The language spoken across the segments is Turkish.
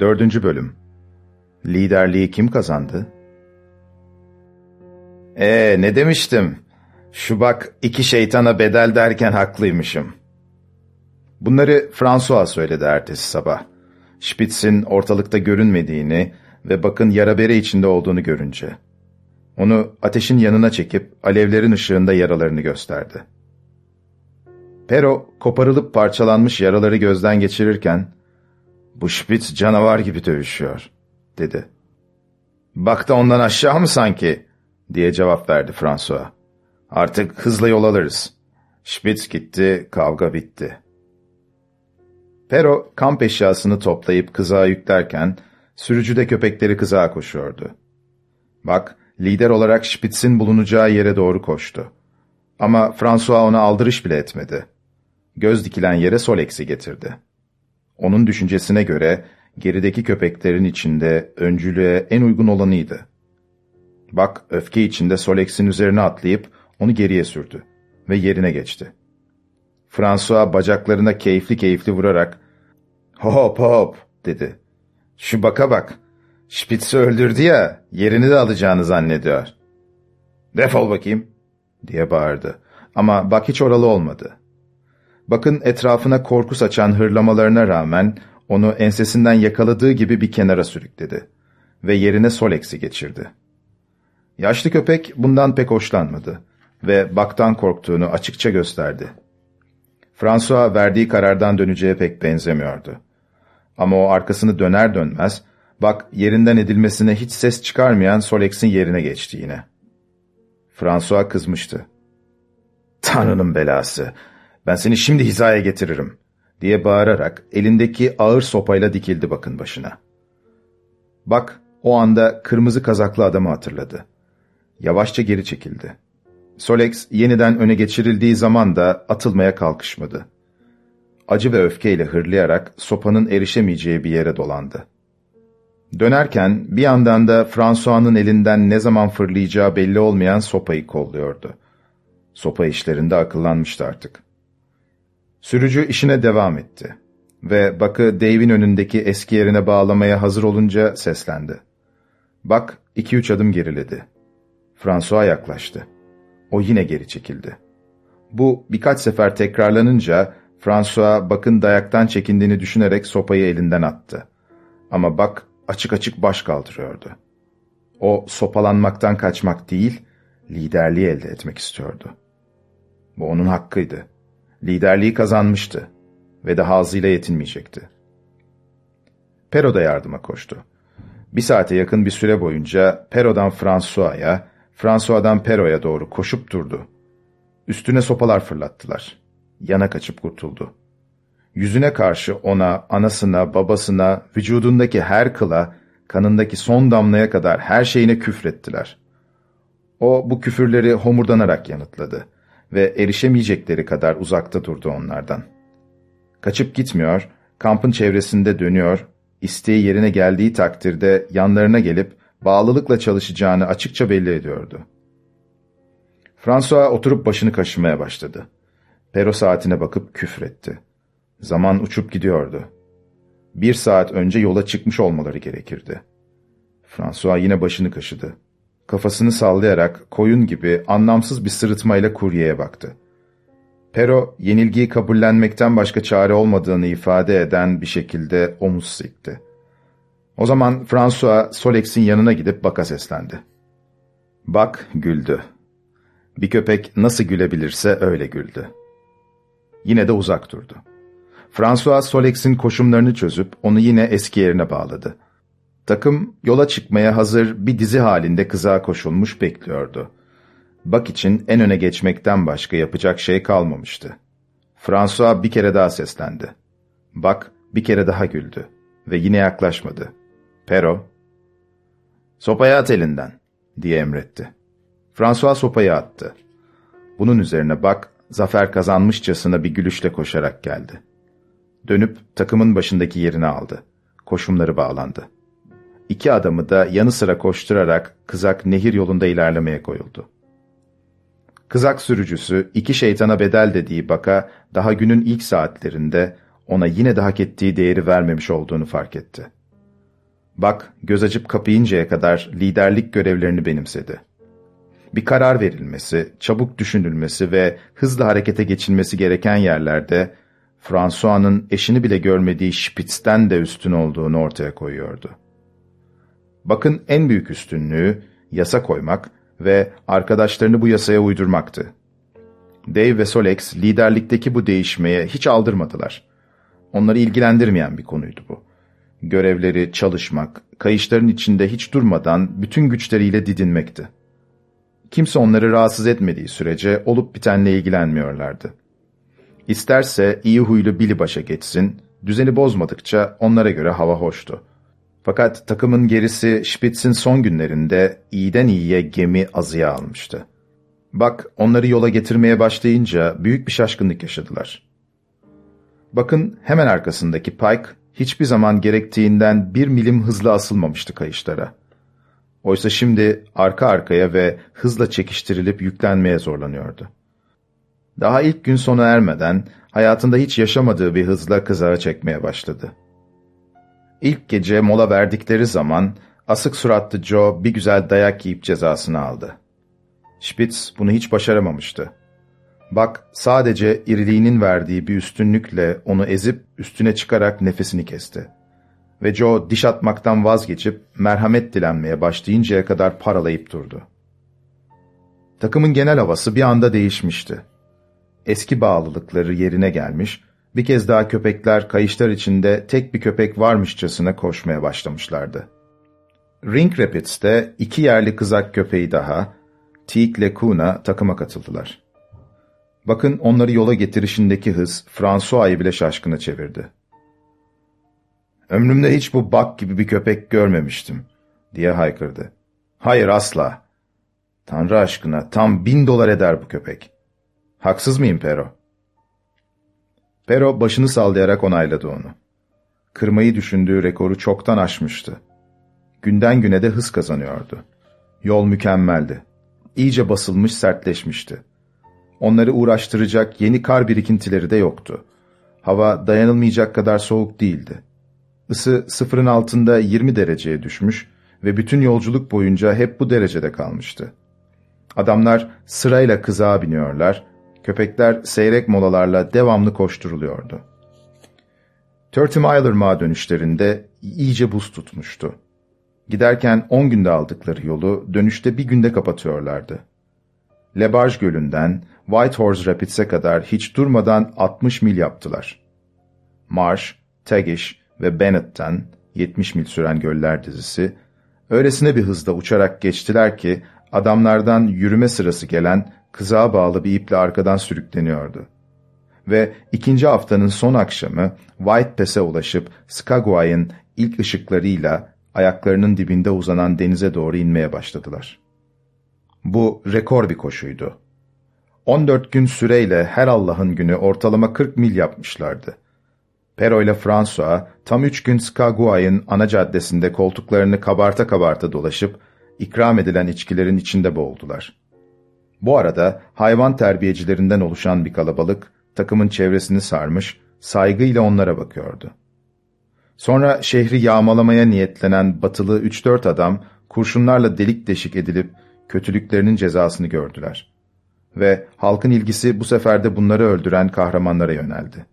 Dördüncü Bölüm Liderliği kim kazandı? Ee ne demiştim? Şu bak iki şeytana bedel derken haklıymışım. Bunları François söyledi ertesi sabah. Spitz'in ortalıkta görünmediğini ve bakın yara bere içinde olduğunu görünce. Onu ateşin yanına çekip alevlerin ışığında yaralarını gösterdi. Pero koparılıp parçalanmış yaraları gözden geçirirken ''Bu Spitz canavar gibi dövüşüyor.'' dedi. ''Bak da ondan aşağı mı sanki?'' diye cevap verdi François. ''Artık hızla yol alırız. Spitz gitti, kavga bitti.'' Pero kamp eşyasını toplayıp kızağa yüklerken sürücüde köpekleri kızağa koşuyordu. Bak, lider olarak Spitz'in bulunacağı yere doğru koştu. Ama François ona aldırış bile etmedi. Göz dikilen yere Solex'i getirdi. Onun düşüncesine göre gerideki köpeklerin içinde öncülüğe en uygun olanıydı. Bak öfke içinde Solex'in üzerine atlayıp onu geriye sürdü ve yerine geçti. François bacaklarına keyifli keyifli vurarak ''Hop hop'' dedi. ''Şu baka bak, Spitz'i öldürdü ya, yerini de alacağını zannediyor.'' ''Defol bakayım'' diye bağırdı. Ama bak hiç oralı olmadı. Bakın etrafına korku saçan hırlamalarına rağmen onu ensesinden yakaladığı gibi bir kenara sürükledi ve yerine Solex'i geçirdi. Yaşlı köpek bundan pek hoşlanmadı ve baktan korktuğunu açıkça gösterdi. François verdiği karardan döneceğe pek benzemiyordu. Ama o arkasını döner dönmez, bak yerinden edilmesine hiç ses çıkarmayan Solex'in yerine geçti yine. François kızmıştı. Tanrı'nın belası, ben seni şimdi hizaya getiririm, diye bağırarak elindeki ağır sopayla dikildi bakın başına. Bak, o anda kırmızı kazaklı adamı hatırladı. Yavaşça geri çekildi. Solex yeniden öne geçirildiği zaman da atılmaya kalkışmadı. Acı ve öfkeyle hırlayarak sopanın erişemeyeceği bir yere dolandı. Dönerken bir yandan da François'nın elinden ne zaman fırlayacağı belli olmayan sopayı kolluyordu. Sopa işlerinde akıllanmıştı artık. Sürücü işine devam etti ve Bak'ı Dave'in önündeki eski yerine bağlamaya hazır olunca seslendi. Bak iki üç adım geriledi. François yaklaştı. O yine geri çekildi. Bu birkaç sefer tekrarlanınca François Bak'ın dayaktan çekindiğini düşünerek sopayı elinden attı. Ama Bak açık açık baş kaldırıyordu. O sopalanmaktan kaçmak değil, liderliği elde etmek istiyordu. Bu onun hakkıydı. Liderliği kazanmıştı ve daha azıyla yetinmeyecekti. Pero da yardıma koştu. Bir saate yakın bir süre boyunca Pero'dan François'a, François'dan Pero'ya doğru koşup durdu. Üstüne sopalar fırlattılar. Yana kaçıp kurtuldu. Yüzüne karşı ona, anasına, babasına, vücudundaki her kıla, kanındaki son damlaya kadar her şeyine küfrettiler. O bu küfürleri homurdanarak yanıtladı ve erişemeyecekleri kadar uzakta durdu onlardan. Kaçıp gitmiyor, kampın çevresinde dönüyor, isteği yerine geldiği takdirde yanlarına gelip bağlılıkla çalışacağını açıkça belli ediyordu. François oturup başını kaşımaya başladı. Pero saatine bakıp küfretti. Zaman uçup gidiyordu. Bir saat önce yola çıkmış olmaları gerekirdi. François yine başını kaşıdı. Kafasını sallayarak koyun gibi anlamsız bir sırıtmayla kuryeye baktı. Pero yenilgiyi kabullenmekten başka çare olmadığını ifade eden bir şekilde omuz sikti. O zaman François Solex'in yanına gidip Bak'a seslendi. Bak güldü. Bir köpek nasıl gülebilirse öyle güldü. Yine de uzak durdu. François Solex'in koşumlarını çözüp onu yine eski yerine bağladı. Takım yola çıkmaya hazır bir dizi halinde kızağa koşulmuş bekliyordu. Bak için en öne geçmekten başka yapacak şey kalmamıştı. François bir kere daha seslendi. Bak bir kere daha güldü ve yine yaklaşmadı. Pero, ''Sopayı at elinden.'' diye emretti. François sopayı attı. Bunun üzerine Bak, zafer kazanmışçasına bir gülüşle koşarak geldi. Dönüp takımın başındaki yerini aldı. Koşumları bağlandı. İki adamı da yanı sıra koşturarak kızak nehir yolunda ilerlemeye koyuldu. Kızak sürücüsü iki şeytana bedel dediği Bak'a daha günün ilk saatlerinde ona yine de hak ettiği değeri vermemiş olduğunu fark etti. Bak, göz açıp kapayıncaya kadar liderlik görevlerini benimsedi. Bir karar verilmesi, çabuk düşünülmesi ve hızlı harekete geçilmesi gereken yerlerde François'nın eşini bile görmediği Spitz'ten de üstün olduğunu ortaya koyuyordu. Bakın en büyük üstünlüğü yasa koymak ve arkadaşlarını bu yasaya uydurmaktı. Dave ve Solex liderlikteki bu değişmeye hiç aldırmadılar. Onları ilgilendirmeyen bir konuydu bu. Görevleri çalışmak, kayışların içinde hiç durmadan bütün güçleriyle didinmekti. Kimse onları rahatsız etmediği sürece olup bitenle ilgilenmiyorlardı. İsterse iyi huylu Billy başa geçsin, düzeni bozmadıkça onlara göre hava hoştu. Fakat takımın gerisi Spitz'in son günlerinde iyiden iyiye gemi azıya almıştı. Bak onları yola getirmeye başlayınca büyük bir şaşkınlık yaşadılar. Bakın hemen arkasındaki Pike hiçbir zaman gerektiğinden bir milim hızlı asılmamıştı kayışlara. Oysa şimdi arka arkaya ve hızla çekiştirilip yüklenmeye zorlanıyordu. Daha ilk gün sona ermeden hayatında hiç yaşamadığı bir hızla kızara çekmeye başladı. İlk gece mola verdikleri zaman asık suratlı Joe bir güzel dayak yiyip cezasını aldı. Spitz bunu hiç başaramamıştı. Bak sadece iriliğinin verdiği bir üstünlükle onu ezip üstüne çıkarak nefesini kesti. Ve Joe diş atmaktan vazgeçip merhamet dilenmeye başlayıncaya kadar paralayıp durdu. Takımın genel havası bir anda değişmişti. Eski bağlılıkları yerine gelmiş, bir kez daha köpekler kayışlar içinde tek bir köpek varmışçasına koşmaya başlamışlardı. Ring Rapids'te iki yerli kızak köpeği daha, Teak ile Kuna takıma katıldılar. Bakın onları yola getirişindeki hız François'ı bile şaşkına çevirdi. Ömrümde hiç bu bak gibi bir köpek görmemiştim, diye haykırdı. Hayır asla. Tanrı aşkına tam bin dolar eder bu köpek. Haksız mıyım Pero? Pero başını sallayarak onayladı onu. Kırmayı düşündüğü rekoru çoktan aşmıştı. Günden güne de hız kazanıyordu. Yol mükemmeldi. İyice basılmış sertleşmişti. Onları uğraştıracak yeni kar birikintileri de yoktu. Hava dayanılmayacak kadar soğuk değildi. Isı sıfırın altında 20 dereceye düşmüş ve bütün yolculuk boyunca hep bu derecede kalmıştı. Adamlar sırayla kızağa biniyorlar, köpekler seyrek molalarla devamlı koşturuluyordu. Thirty Mile ırmağı dönüşlerinde iyice buz tutmuştu. Giderken on günde aldıkları yolu dönüşte bir günde kapatıyorlardı. Lebarge Gölü'nden White Horse Rapids'e kadar hiç durmadan 60 mil yaptılar. Marsh, Tagish ve Bennett'ten 70 mil süren göller dizisi, öylesine bir hızda uçarak geçtiler ki adamlardan yürüme sırası gelen kızağa bağlı bir iple arkadan sürükleniyordu. Ve ikinci haftanın son akşamı White Pass'e ulaşıp Skagway'ın ilk ışıklarıyla ayaklarının dibinde uzanan denize doğru inmeye başladılar. Bu rekor bir koşuydu. 14 gün süreyle her Allah'ın günü ortalama 40 mil yapmışlardı. Pero ile François tam üç gün Skagway'ın ana caddesinde koltuklarını kabarta kabarta dolaşıp ikram edilen içkilerin içinde boğuldular. Bu arada hayvan terbiyecilerinden oluşan bir kalabalık takımın çevresini sarmış, saygıyla onlara bakıyordu. Sonra şehri yağmalamaya niyetlenen batılı 3-4 adam kurşunlarla delik deşik edilip kötülüklerinin cezasını gördüler. Ve halkın ilgisi bu sefer de bunları öldüren kahramanlara yöneldi.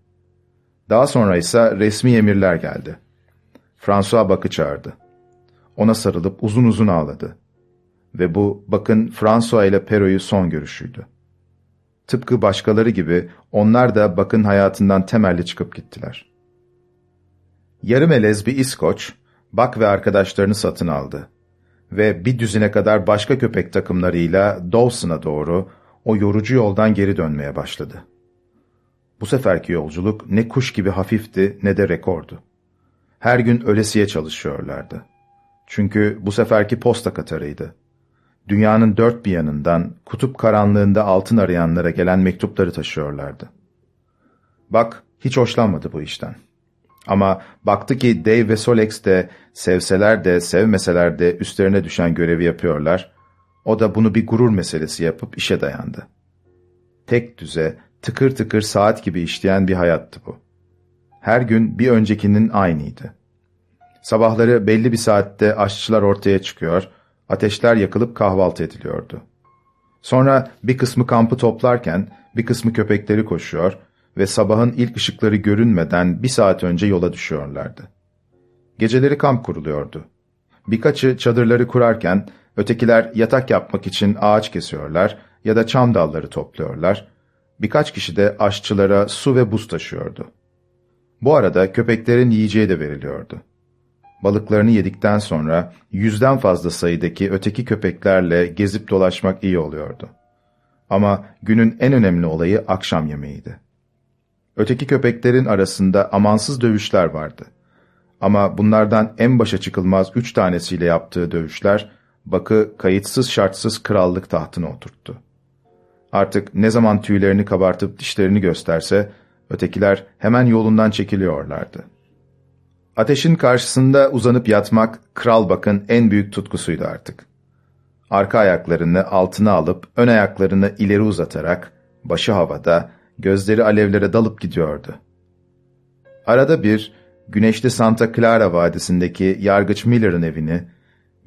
Daha sonra ise resmi emirler geldi. François Bak'ı çağırdı. Ona sarılıp uzun uzun ağladı. Ve bu bakın François ile Pero'yu son görüşüydü. Tıpkı başkaları gibi onlar da bakın hayatından temelli çıkıp gittiler. Yarım elez bir İskoç, Bak ve arkadaşlarını satın aldı. Ve bir düzine kadar başka köpek takımlarıyla Dawson'a doğru o yorucu yoldan geri dönmeye başladı. Bu seferki yolculuk ne kuş gibi hafifti ne de rekordu. Her gün ölesiye çalışıyorlardı. Çünkü bu seferki posta katarıydı. Dünyanın dört bir yanından kutup karanlığında altın arayanlara gelen mektupları taşıyorlardı. Bak, hiç hoşlanmadı bu işten. Ama baktı ki Dave ve Solex de sevseler de sevmeseler de üstlerine düşen görevi yapıyorlar. O da bunu bir gurur meselesi yapıp işe dayandı. Tek düze, tıkır tıkır saat gibi işleyen bir hayattı bu. Her gün bir öncekinin aynıydı. Sabahları belli bir saatte aşçılar ortaya çıkıyor, ateşler yakılıp kahvaltı ediliyordu. Sonra bir kısmı kampı toplarken bir kısmı köpekleri koşuyor ve sabahın ilk ışıkları görünmeden bir saat önce yola düşüyorlardı. Geceleri kamp kuruluyordu. Birkaçı çadırları kurarken ötekiler yatak yapmak için ağaç kesiyorlar ya da çam dalları topluyorlar. Birkaç kişi de aşçılara su ve buz taşıyordu. Bu arada köpeklerin yiyeceği de veriliyordu. Balıklarını yedikten sonra yüzden fazla sayıdaki öteki köpeklerle gezip dolaşmak iyi oluyordu. Ama günün en önemli olayı akşam yemeğiydi. Öteki köpeklerin arasında amansız dövüşler vardı. Ama bunlardan en başa çıkılmaz üç tanesiyle yaptığı dövüşler, Bakı kayıtsız şartsız krallık tahtına oturttu. Artık ne zaman tüylerini kabartıp dişlerini gösterse, ötekiler hemen yolundan çekiliyorlardı. Ateşin karşısında uzanıp yatmak, Kral Bak'ın en büyük tutkusuydu artık. Arka ayaklarını altına alıp, ön ayaklarını ileri uzatarak, başı havada, gözleri alevlere dalıp gidiyordu. Arada bir, güneşli Santa Clara Vadisi'ndeki Yargıç Miller'ın evini,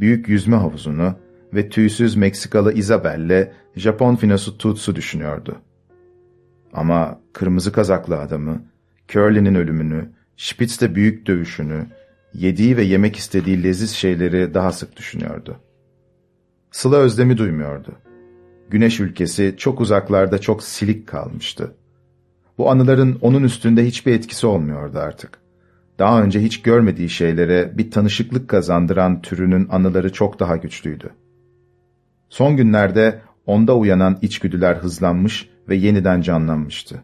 büyük yüzme havuzunu ve tüysüz Meksikalı Isabel'le Japon finosu Tutsu düşünüyordu. Ama kırmızı kazaklı adamı, Curly'nin ölümünü, Spitz'te büyük dövüşünü, yediği ve yemek istediği leziz şeyleri daha sık düşünüyordu. Sıla özlemi duymuyordu. Güneş ülkesi çok uzaklarda çok silik kalmıştı. Bu anıların onun üstünde hiçbir etkisi olmuyordu artık. Daha önce hiç görmediği şeylere bir tanışıklık kazandıran türünün anıları çok daha güçlüydü. Son günlerde onda uyanan içgüdüler hızlanmış ve yeniden canlanmıştı.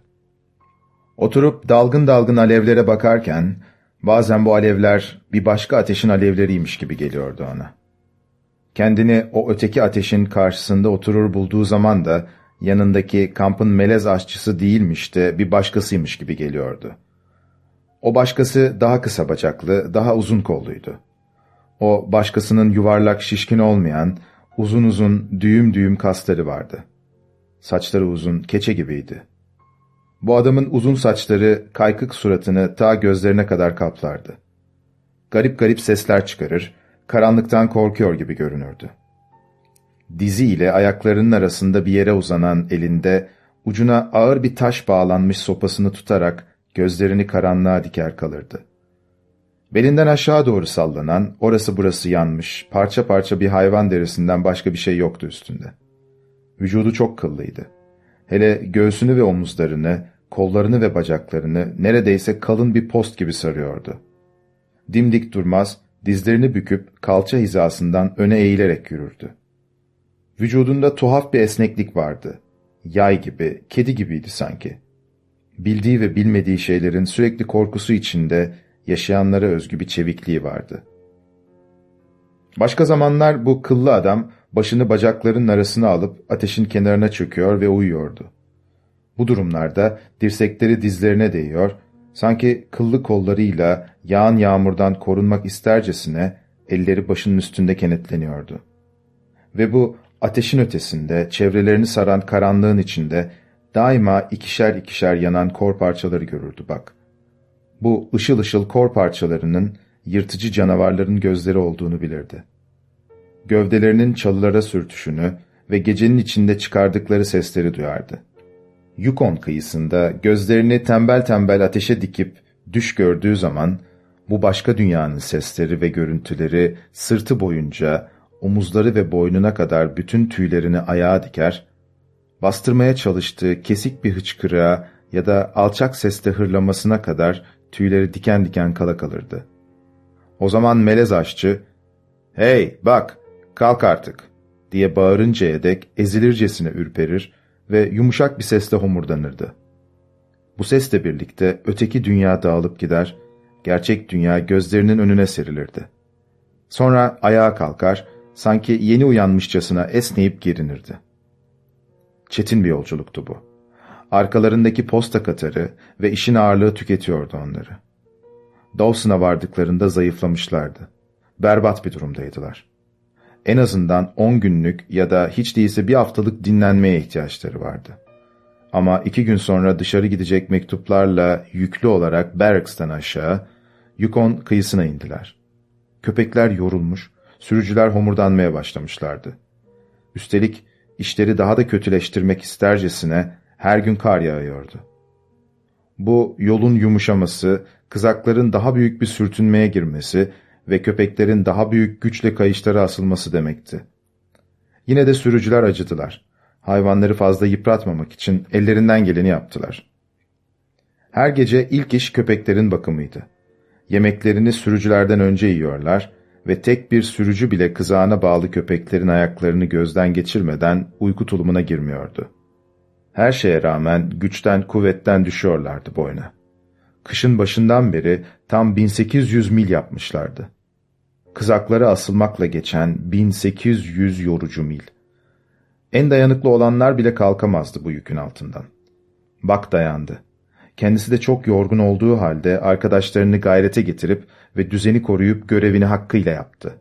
Oturup dalgın dalgın alevlere bakarken, bazen bu alevler bir başka ateşin alevleriymiş gibi geliyordu ona. Kendini o öteki ateşin karşısında oturur bulduğu zaman da yanındaki kampın melez aşçısı değilmiş de bir başkasıymış gibi geliyordu. O başkası daha kısa bacaklı, daha uzun kolluydu. O başkasının yuvarlak şişkin olmayan, uzun uzun düğüm düğüm kasları vardı. Saçları uzun, keçe gibiydi. Bu adamın uzun saçları kaykık suratını ta gözlerine kadar kaplardı. Garip garip sesler çıkarır, karanlıktan korkuyor gibi görünürdü. Dizi ile ayaklarının arasında bir yere uzanan elinde ucuna ağır bir taş bağlanmış sopasını tutarak gözlerini karanlığa diker kalırdı. Belinden aşağı doğru sallanan, orası burası yanmış, parça parça bir hayvan derisinden başka bir şey yoktu üstünde. Vücudu çok kıllıydı. Hele göğsünü ve omuzlarını, kollarını ve bacaklarını neredeyse kalın bir post gibi sarıyordu. Dimdik durmaz, dizlerini büküp kalça hizasından öne eğilerek yürürdü. Vücudunda tuhaf bir esneklik vardı. Yay gibi, kedi gibiydi sanki. Bildiği ve bilmediği şeylerin sürekli korkusu içinde yaşayanlara özgü bir çevikliği vardı. Başka zamanlar bu kıllı adam başını bacaklarının arasına alıp ateşin kenarına çöküyor ve uyuyordu. Bu durumlarda dirsekleri dizlerine değiyor, sanki kıllı kollarıyla yağan yağmurdan korunmak istercesine elleri başının üstünde kenetleniyordu. Ve bu ateşin ötesinde, çevrelerini saran karanlığın içinde daima ikişer ikişer yanan kor parçaları görürdü bak. Bu ışıl ışıl kor parçalarının yırtıcı canavarların gözleri olduğunu bilirdi. Gövdelerinin çalılara sürtüşünü ve gecenin içinde çıkardıkları sesleri duyardı. Yukon kıyısında gözlerini tembel tembel ateşe dikip düş gördüğü zaman bu başka dünyanın sesleri ve görüntüleri sırtı boyunca omuzları ve boynuna kadar bütün tüylerini ayağa diker, bastırmaya çalıştığı kesik bir hıçkırığa ya da alçak sesle hırlamasına kadar tüyleri diken diken kala kalırdı. O zaman melez aşçı, ''Hey bak, kalk artık!'' diye bağırıncaya dek ezilircesine ürperir ve yumuşak bir sesle homurdanırdı. Bu sesle birlikte öteki dünya dağılıp gider, gerçek dünya gözlerinin önüne serilirdi. Sonra ayağa kalkar, sanki yeni uyanmışçasına esneyip gerinirdi. Çetin bir yolculuktu bu. Arkalarındaki posta katarı ve işin ağırlığı tüketiyordu onları. Dawson'a vardıklarında zayıflamışlardı. Berbat bir durumdaydılar en azından 10 günlük ya da hiç değilse bir haftalık dinlenmeye ihtiyaçları vardı. Ama iki gün sonra dışarı gidecek mektuplarla yüklü olarak Barracks'tan aşağı, Yukon kıyısına indiler. Köpekler yorulmuş, sürücüler homurdanmaya başlamışlardı. Üstelik işleri daha da kötüleştirmek istercesine her gün kar yağıyordu. Bu yolun yumuşaması, kızakların daha büyük bir sürtünmeye girmesi ve köpeklerin daha büyük güçle kayışlara asılması demekti. Yine de sürücüler acıdılar. Hayvanları fazla yıpratmamak için ellerinden geleni yaptılar. Her gece ilk iş köpeklerin bakımıydı. Yemeklerini sürücülerden önce yiyorlar ve tek bir sürücü bile kızağına bağlı köpeklerin ayaklarını gözden geçirmeden uyku tulumuna girmiyordu. Her şeye rağmen güçten kuvvetten düşüyorlardı boyuna. Kışın başından beri tam 1800 mil yapmışlardı. Kızakları asılmakla geçen 1800 yorucu mil. En dayanıklı olanlar bile kalkamazdı bu yükün altından. Bak dayandı. Kendisi de çok yorgun olduğu halde arkadaşlarını gayrete getirip ve düzeni koruyup görevini hakkıyla yaptı.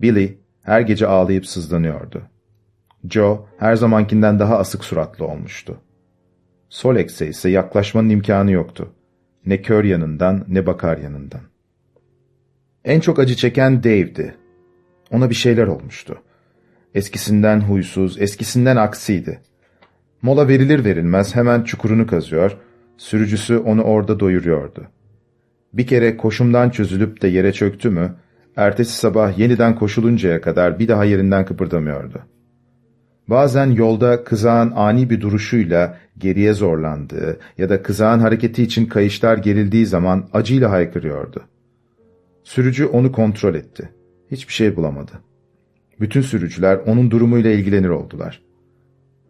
Billy her gece ağlayıp sızlanıyordu. Joe her zamankinden daha asık suratlı olmuştu. Solex'e ise yaklaşmanın imkanı yoktu. Ne kör yanından ne bakar yanından. En çok acı çeken Dave'di. Ona bir şeyler olmuştu. Eskisinden huysuz, eskisinden aksiydi. Mola verilir verilmez hemen çukurunu kazıyor, sürücüsü onu orada doyuruyordu. Bir kere koşumdan çözülüp de yere çöktü mü, ertesi sabah yeniden koşuluncaya kadar bir daha yerinden kıpırdamıyordu. Bazen yolda kızağın ani bir duruşuyla geriye zorlandığı ya da kızağın hareketi için kayışlar gerildiği zaman acıyla haykırıyordu. Sürücü onu kontrol etti. Hiçbir şey bulamadı. Bütün sürücüler onun durumuyla ilgilenir oldular.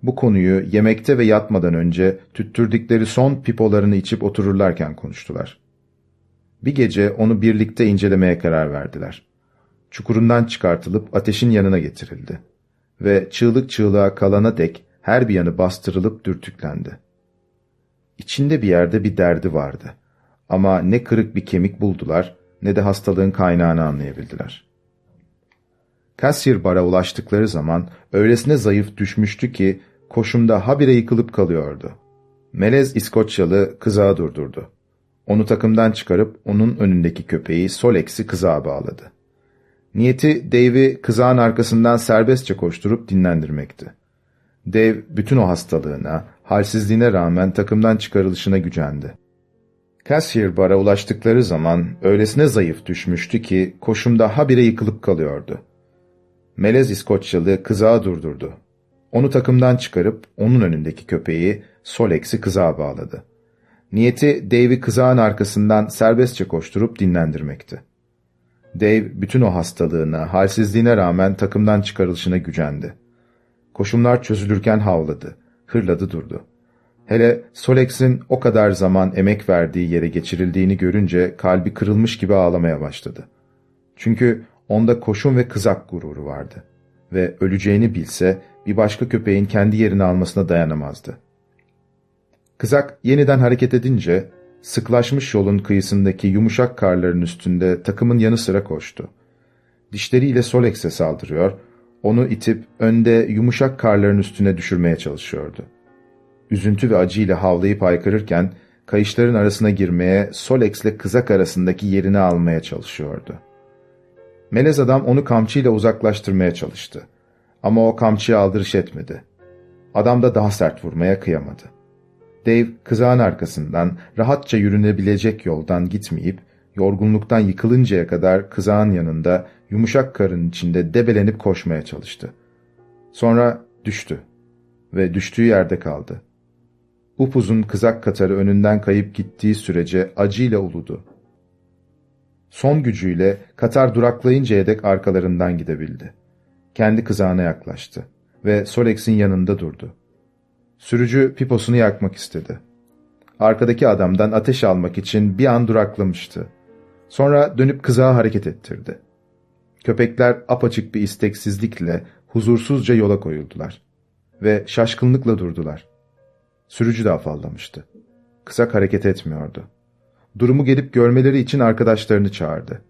Bu konuyu yemekte ve yatmadan önce tüttürdükleri son pipolarını içip otururlarken konuştular. Bir gece onu birlikte incelemeye karar verdiler. Çukurundan çıkartılıp ateşin yanına getirildi. Ve çığlık çığlığa kalana dek her bir yanı bastırılıp dürtüklendi. İçinde bir yerde bir derdi vardı. Ama ne kırık bir kemik buldular ne de hastalığın kaynağını anlayabildiler. Cassier bara ulaştıkları zaman öylesine zayıf düşmüştü ki koşumda habire yıkılıp kalıyordu. Melez İskoçyalı kızağı durdurdu. Onu takımdan çıkarıp onun önündeki köpeği Solex'i kızağa bağladı. Niyeti Dave'i kızağın arkasından serbestçe koşturup dinlendirmekti. Dave bütün o hastalığına, halsizliğine rağmen takımdan çıkarılışına gücendi. Cassier bara ulaştıkları zaman öylesine zayıf düşmüştü ki koşumda habire yıkılıp kalıyordu. Melez İskoçyalı kızağı durdurdu. Onu takımdan çıkarıp onun önündeki köpeği Solex'i kızağa bağladı. Niyeti Dave'i kızağın arkasından serbestçe koşturup dinlendirmekti. Dave bütün o hastalığına, halsizliğine rağmen takımdan çıkarılışına gücendi. Koşumlar çözülürken havladı, hırladı durdu. Hele Solex'in o kadar zaman emek verdiği yere geçirildiğini görünce kalbi kırılmış gibi ağlamaya başladı. Çünkü onda koşum ve kızak gururu vardı. Ve öleceğini bilse bir başka köpeğin kendi yerini almasına dayanamazdı. Kızak yeniden hareket edince sıklaşmış yolun kıyısındaki yumuşak karların üstünde takımın yanı sıra koştu. Dişleriyle Solex'e saldırıyor, onu itip önde yumuşak karların üstüne düşürmeye çalışıyordu. Üzüntü ve acıyla havlayıp haykırırken kayışların arasına girmeye Solex'le kızak arasındaki yerini almaya çalışıyordu. Melez adam onu kamçıyla uzaklaştırmaya çalıştı. Ama o kamçıya aldırış etmedi. Adam da daha sert vurmaya kıyamadı. Dave kızağın arkasından rahatça yürünebilecek yoldan gitmeyip yorgunluktan yıkılıncaya kadar kızağın yanında yumuşak karın içinde debelenip koşmaya çalıştı. Sonra düştü ve düştüğü yerde kaldı. Upuzun kızak katarı önünden kayıp gittiği sürece acıyla uludu. Son gücüyle Katar duraklayıncaya dek arkalarından gidebildi. Kendi kızağına yaklaştı ve Solex'in yanında durdu. Sürücü piposunu yakmak istedi. Arkadaki adamdan ateş almak için bir an duraklamıştı. Sonra dönüp kızağı hareket ettirdi. Köpekler apaçık bir isteksizlikle huzursuzca yola koyuldular. Ve şaşkınlıkla durdular. Sürücü de afallamıştı. Kızak hareket etmiyordu. Durumu gelip görmeleri için arkadaşlarını çağırdı.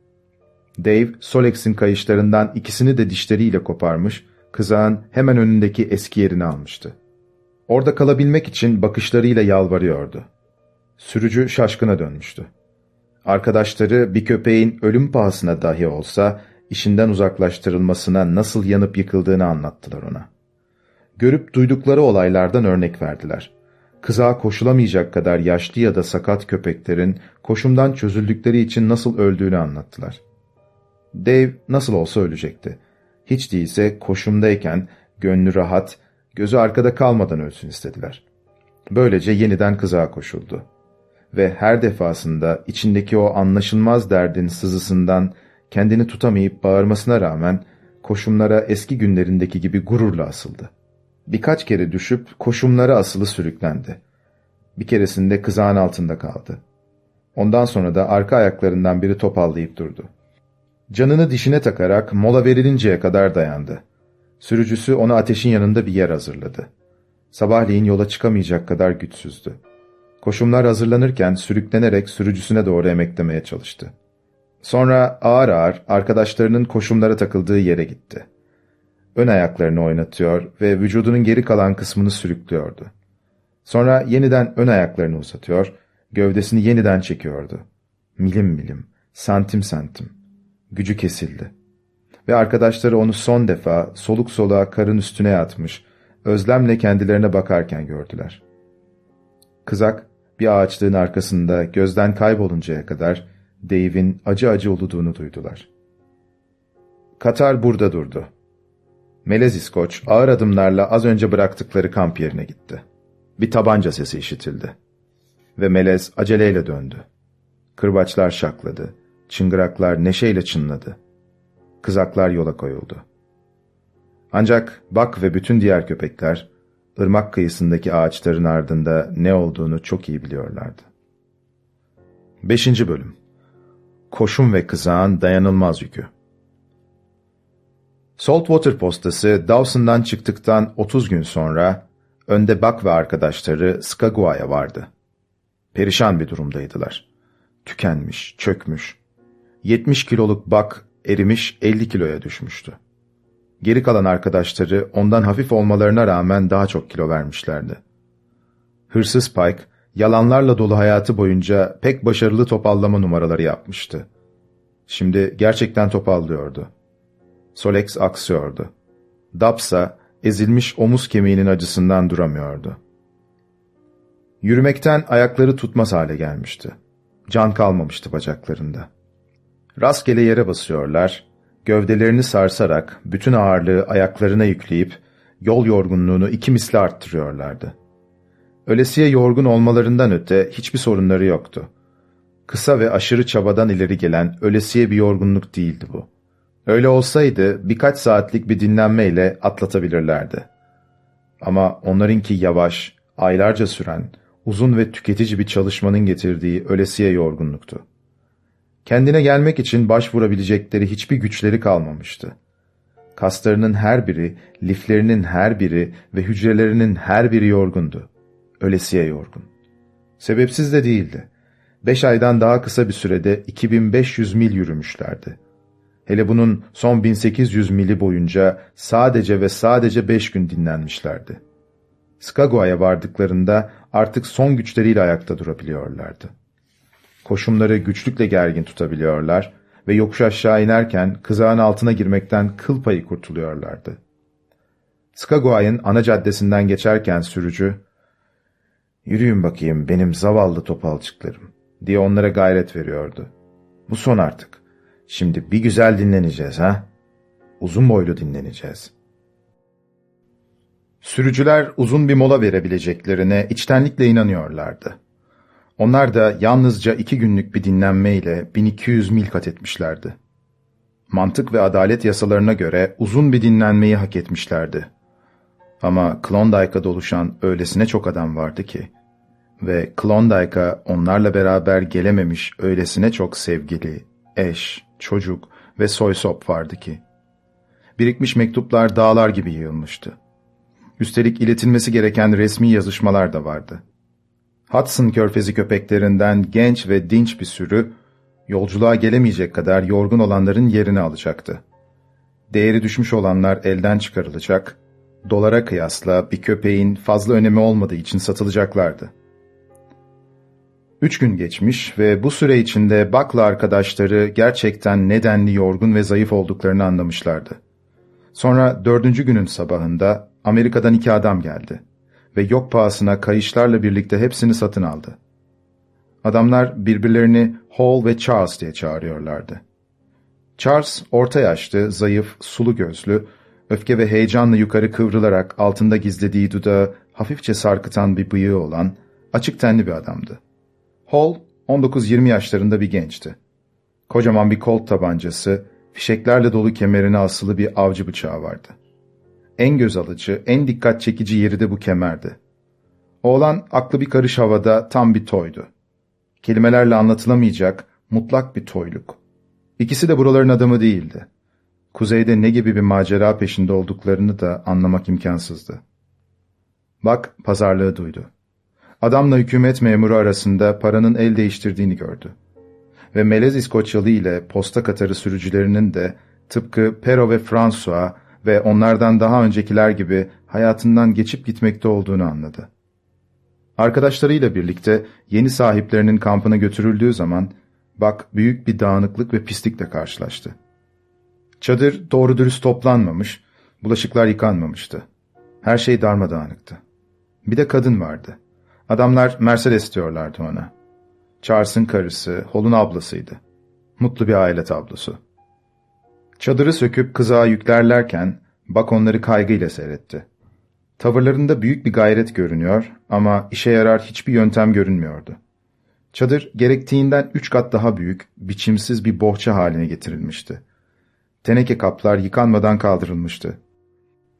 Dave, Solex'in kayışlarından ikisini de dişleriyle koparmış, kızağın hemen önündeki eski yerini almıştı. Orada kalabilmek için bakışlarıyla yalvarıyordu. Sürücü şaşkına dönmüştü. Arkadaşları bir köpeğin ölüm pahasına dahi olsa işinden uzaklaştırılmasına nasıl yanıp yıkıldığını anlattılar ona. Görüp duydukları olaylardan örnek verdiler. Kızağa koşulamayacak kadar yaşlı ya da sakat köpeklerin koşumdan çözüldükleri için nasıl öldüğünü anlattılar. Dave nasıl olsa ölecekti. Hiç değilse koşumdayken gönlü rahat, gözü arkada kalmadan ölsün istediler. Böylece yeniden kızağa koşuldu. Ve her defasında içindeki o anlaşılmaz derdin sızısından kendini tutamayıp bağırmasına rağmen koşumlara eski günlerindeki gibi gururla asıldı. Birkaç kere düşüp koşumlara asılı sürüklendi. Bir keresinde kızağın altında kaldı. Ondan sonra da arka ayaklarından biri topallayıp durdu. Canını dişine takarak mola verilinceye kadar dayandı. Sürücüsü ona ateşin yanında bir yer hazırladı. Sabahleyin yola çıkamayacak kadar güçsüzdü. Koşumlar hazırlanırken sürüklenerek sürücüsüne doğru emeklemeye çalıştı. Sonra ağır ağır arkadaşlarının koşumlara takıldığı yere gitti. Ön ayaklarını oynatıyor ve vücudunun geri kalan kısmını sürüklüyordu. Sonra yeniden ön ayaklarını uzatıyor, gövdesini yeniden çekiyordu. Milim milim, santim santim. Gücü kesildi. Ve arkadaşları onu son defa soluk soluğa karın üstüne yatmış, özlemle kendilerine bakarken gördüler. Kızak bir ağaçlığın arkasında gözden kayboluncaya kadar Dave'in acı acı uluduğunu duydular. Katar burada durdu. Melez İskoç ağır adımlarla az önce bıraktıkları kamp yerine gitti. Bir tabanca sesi işitildi. Ve Melez aceleyle döndü. Kırbaçlar şakladı. Çıngıraklar neşeyle çınladı. Kızaklar yola koyuldu. Ancak Bak ve bütün diğer köpekler, ırmak kıyısındaki ağaçların ardında ne olduğunu çok iyi biliyorlardı. 5. Bölüm Koşum ve kızağın dayanılmaz yükü Saltwater postası Dawson'dan çıktıktan 30 gün sonra, önde Buck ve arkadaşları Skagua'ya vardı. Perişan bir durumdaydılar. Tükenmiş, çökmüş. 70 kiloluk Buck erimiş 50 kiloya düşmüştü. Geri kalan arkadaşları ondan hafif olmalarına rağmen daha çok kilo vermişlerdi. Hırsız Pike, yalanlarla dolu hayatı boyunca pek başarılı topallama numaraları yapmıştı. Şimdi gerçekten topallıyordu. Solex aksıyordu. Dapsa ezilmiş omuz kemiğinin acısından duramıyordu. Yürümekten ayakları tutmaz hale gelmişti. Can kalmamıştı bacaklarında. Rastgele yere basıyorlar, gövdelerini sarsarak bütün ağırlığı ayaklarına yükleyip yol yorgunluğunu iki misli arttırıyorlardı. Ölesiye yorgun olmalarından öte hiçbir sorunları yoktu. Kısa ve aşırı çabadan ileri gelen ölesiye bir yorgunluk değildi bu. Öyle olsaydı birkaç saatlik bir dinlenmeyle atlatabilirlerdi. Ama onlarınki yavaş, aylarca süren, uzun ve tüketici bir çalışmanın getirdiği ölesiye yorgunluktu. Kendine gelmek için başvurabilecekleri hiçbir güçleri kalmamıştı. Kaslarının her biri, liflerinin her biri ve hücrelerinin her biri yorgundu. Ölesiye yorgun. Sebepsiz de değildi. Beş aydan daha kısa bir sürede 2500 mil yürümüşlerdi. Hele bunun son 1800 mili boyunca sadece ve sadece beş gün dinlenmişlerdi. Skagoa'ya vardıklarında artık son güçleriyle ayakta durabiliyorlardı. Koşumları güçlükle gergin tutabiliyorlar ve yokuş aşağı inerken kızağın altına girmekten kıl payı kurtuluyorlardı. Skagoa'nın ana caddesinden geçerken sürücü, ''Yürüyün bakayım benim zavallı topalcıklarım.'' diye onlara gayret veriyordu. ''Bu son artık. Şimdi bir güzel dinleneceğiz ha? Uzun boylu dinleneceğiz.'' Sürücüler uzun bir mola verebileceklerine içtenlikle inanıyorlardı. Onlar da yalnızca iki günlük bir dinlenmeyle 1200 mil kat etmişlerdi. Mantık ve adalet yasalarına göre uzun bir dinlenmeyi hak etmişlerdi. Ama Klondike'a doluşan öylesine çok adam vardı ki ve Klondike'a onlarla beraber gelememiş öylesine çok sevgili, eş, çocuk ve soysop vardı ki. Birikmiş mektuplar dağlar gibi yığılmıştı. Üstelik iletilmesi gereken resmi yazışmalar da vardı. Hudson körfezi köpeklerinden genç ve dinç bir sürü, yolculuğa gelemeyecek kadar yorgun olanların yerini alacaktı. Değeri düşmüş olanlar elden çıkarılacak, dolara kıyasla bir köpeğin fazla önemi olmadığı için satılacaklardı. Üç gün geçmiş ve bu süre içinde Bak'la arkadaşları gerçekten nedenli yorgun ve zayıf olduklarını anlamışlardı. Sonra dördüncü günün sabahında Amerika'dan iki adam geldi ve yok pahasına kayışlarla birlikte hepsini satın aldı. Adamlar birbirlerini Hall ve Charles diye çağırıyorlardı. Charles orta yaşlı, zayıf, sulu gözlü, öfke ve heyecanla yukarı kıvrılarak altında gizlediği dudağı hafifçe sarkıtan bir bıyığı olan, açık tenli bir adamdı. Hall 19-20 yaşlarında bir gençti. Kocaman bir kolt tabancası, fişeklerle dolu kemerine asılı bir avcı bıçağı vardı. En göz alıcı, en dikkat çekici yeri de bu kemerdi. Oğlan aklı bir karış havada tam bir toydu. Kelimelerle anlatılamayacak, mutlak bir toyluk. İkisi de buraların adamı değildi. Kuzeyde ne gibi bir macera peşinde olduklarını da anlamak imkansızdı. Bak, pazarlığı duydu. Adamla hükümet memuru arasında paranın el değiştirdiğini gördü. Ve Melez İskoçyalı ile posta katarı sürücülerinin de tıpkı Pero ve François ve onlardan daha öncekiler gibi hayatından geçip gitmekte olduğunu anladı. Arkadaşlarıyla birlikte yeni sahiplerinin kampına götürüldüğü zaman Bak büyük bir dağınıklık ve pislikle karşılaştı. Çadır doğru dürüst toplanmamış, bulaşıklar yıkanmamıştı. Her şey darmadağınıktı. Bir de kadın vardı. Adamlar Mercedes diyorlardı ona. Charles'ın karısı, Hol'un ablasıydı. Mutlu bir aile tablosu. Çadırı söküp kızağa yüklerlerken Bak onları kaygıyla seyretti. Tavırlarında büyük bir gayret görünüyor ama işe yarar hiçbir yöntem görünmüyordu. Çadır gerektiğinden üç kat daha büyük, biçimsiz bir bohça haline getirilmişti. Teneke kaplar yıkanmadan kaldırılmıştı.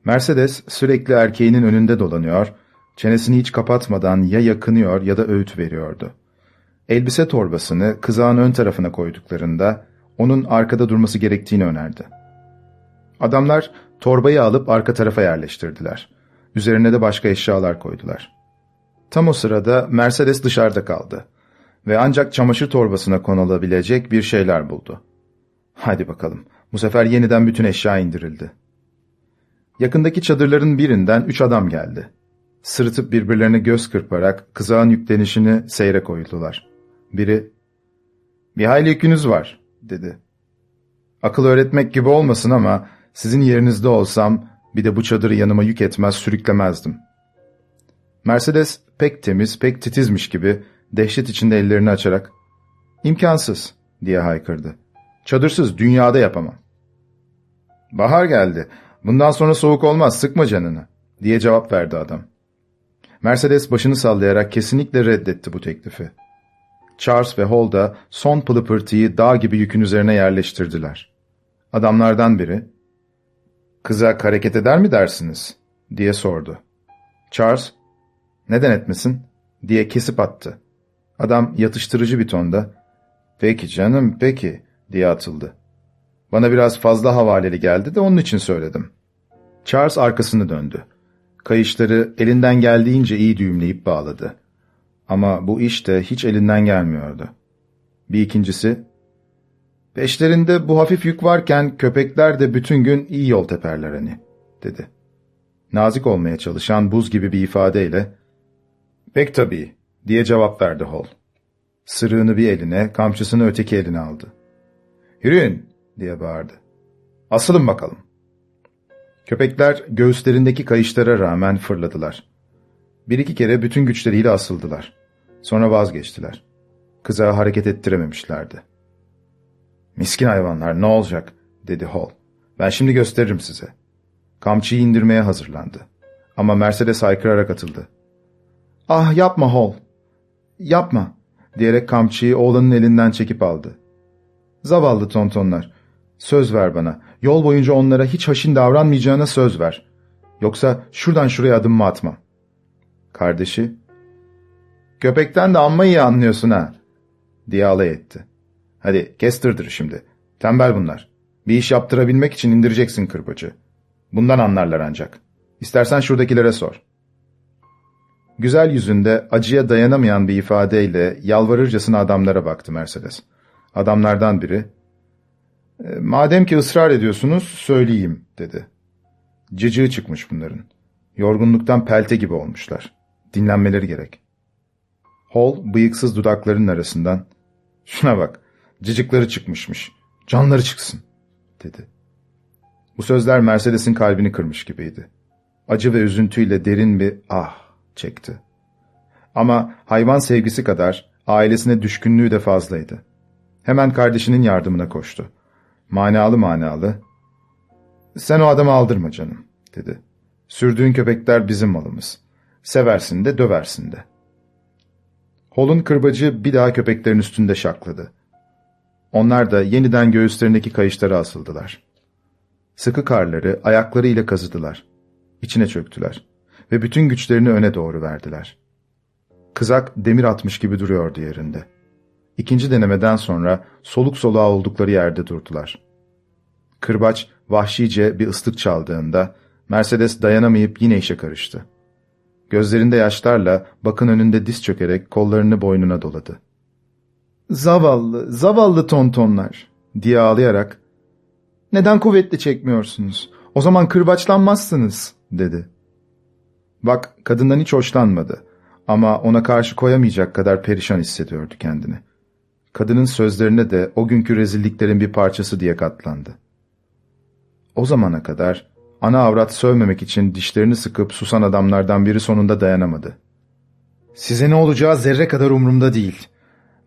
Mercedes sürekli erkeğinin önünde dolanıyor, çenesini hiç kapatmadan ya yakınıyor ya da öğüt veriyordu. Elbise torbasını kızağın ön tarafına koyduklarında onun arkada durması gerektiğini önerdi. Adamlar torbayı alıp arka tarafa yerleştirdiler. Üzerine de başka eşyalar koydular. Tam o sırada Mercedes dışarıda kaldı ve ancak çamaşır torbasına konulabilecek bir şeyler buldu. Hadi bakalım, bu sefer yeniden bütün eşya indirildi. Yakındaki çadırların birinden üç adam geldi. Sırıtıp birbirlerine göz kırparak kızağın yüklenişini seyre koyuldular. Biri, ''Bir hayli yükünüz var.'' dedi. ''Akıl öğretmek gibi olmasın ama sizin yerinizde olsam bir de bu çadırı yanıma yük etmez sürüklemezdim.'' Mercedes pek temiz, pek titizmiş gibi dehşet içinde ellerini açarak ''İmkansız'' diye haykırdı. ''Çadırsız dünyada yapamam.'' ''Bahar geldi. Bundan sonra soğuk olmaz, sıkma canını.'' diye cevap verdi adam. Mercedes başını sallayarak kesinlikle reddetti bu teklifi. Charles ve Hall da son pılı pırtıyı dağ gibi yükün üzerine yerleştirdiler. Adamlardan biri, ''Kıza hareket eder mi dersiniz?'' diye sordu. Charles, ''Neden etmesin?'' diye kesip attı. Adam yatıştırıcı bir tonda, ''Peki canım, peki.'' diye atıldı. Bana biraz fazla havaleli geldi de onun için söyledim. Charles arkasını döndü. Kayışları elinden geldiğince iyi düğümleyip bağladı. Ama bu iş de hiç elinden gelmiyordu. Bir ikincisi, ''Peşlerinde bu hafif yük varken köpekler de bütün gün iyi yol teperler hani.'' dedi. Nazik olmaya çalışan buz gibi bir ifadeyle, ''Pek tabii.'' diye cevap verdi Hall. Sırığını bir eline, kamçısını öteki eline aldı. ''Yürüyün!'' diye bağırdı. ''Asılın bakalım.'' Köpekler göğüslerindeki kayışlara rağmen fırladılar. Bir iki kere bütün güçleriyle asıldılar. Sonra vazgeçtiler. Kıza hareket ettirememişlerdi. ''Miskin hayvanlar ne olacak?'' dedi Hall. ''Ben şimdi gösteririm size.'' Kamçıyı indirmeye hazırlandı. Ama Mercedes haykırarak atıldı. ''Ah yapma Hall, yapma.'' diyerek kamçıyı oğlanın elinden çekip aldı. ''Zavallı tontonlar, söz ver bana, yol boyunca onlara hiç haşin davranmayacağına söz ver. Yoksa şuradan şuraya adım mı atmam.'' Kardeşi, ''Köpekten de amma iyi anlıyorsun ha.'' diye alay etti. ''Hadi kes dırdır şimdi, tembel bunlar. Bir iş yaptırabilmek için indireceksin kırbacı. Bundan anlarlar ancak. İstersen şuradakilere sor.'' Güzel yüzünde acıya dayanamayan bir ifadeyle yalvarırcasına adamlara baktı Mercedes. Adamlardan biri, ''Madem ki ısrar ediyorsunuz, söyleyeyim.'' dedi. Cıcığı çıkmış bunların. Yorgunluktan pelte gibi olmuşlar. Dinlenmeleri gerek. Hall bıyıksız dudaklarının arasından ''Şuna bak, cicikleri çıkmışmış, canları çıksın.'' dedi. Bu sözler Mercedes'in kalbini kırmış gibiydi. Acı ve üzüntüyle derin bir ah çekti. Ama hayvan sevgisi kadar ailesine düşkünlüğü de fazlaydı. Hemen kardeşinin yardımına koştu. Manalı manalı, ''Sen o adamı aldırma canım.'' dedi. ''Sürdüğün köpekler bizim malımız. Seversin de döversin de.'' Hol'un kırbacı bir daha köpeklerin üstünde şakladı. Onlar da yeniden göğüslerindeki kayışlara asıldılar. Sıkı karları ayaklarıyla kazıdılar. İçine çöktüler ve bütün güçlerini öne doğru verdiler. Kızak demir atmış gibi duruyordu yerinde. İkinci denemeden sonra soluk soluğa oldukları yerde durdular. Kırbaç vahşice bir ıslık çaldığında Mercedes dayanamayıp yine işe karıştı. Gözlerinde yaşlarla bakın önünde diz çökerek kollarını boynuna doladı. ''Zavallı, zavallı tontonlar!'' diye ağlayarak ''Neden kuvvetli çekmiyorsunuz? O zaman kırbaçlanmazsınız.'' dedi. Bak kadından hiç hoşlanmadı ama ona karşı koyamayacak kadar perişan hissediyordu kendini. Kadının sözlerine de o günkü rezilliklerin bir parçası diye katlandı. O zamana kadar ana avrat sövmemek için dişlerini sıkıp susan adamlardan biri sonunda dayanamadı. Size ne olacağı zerre kadar umurumda değil.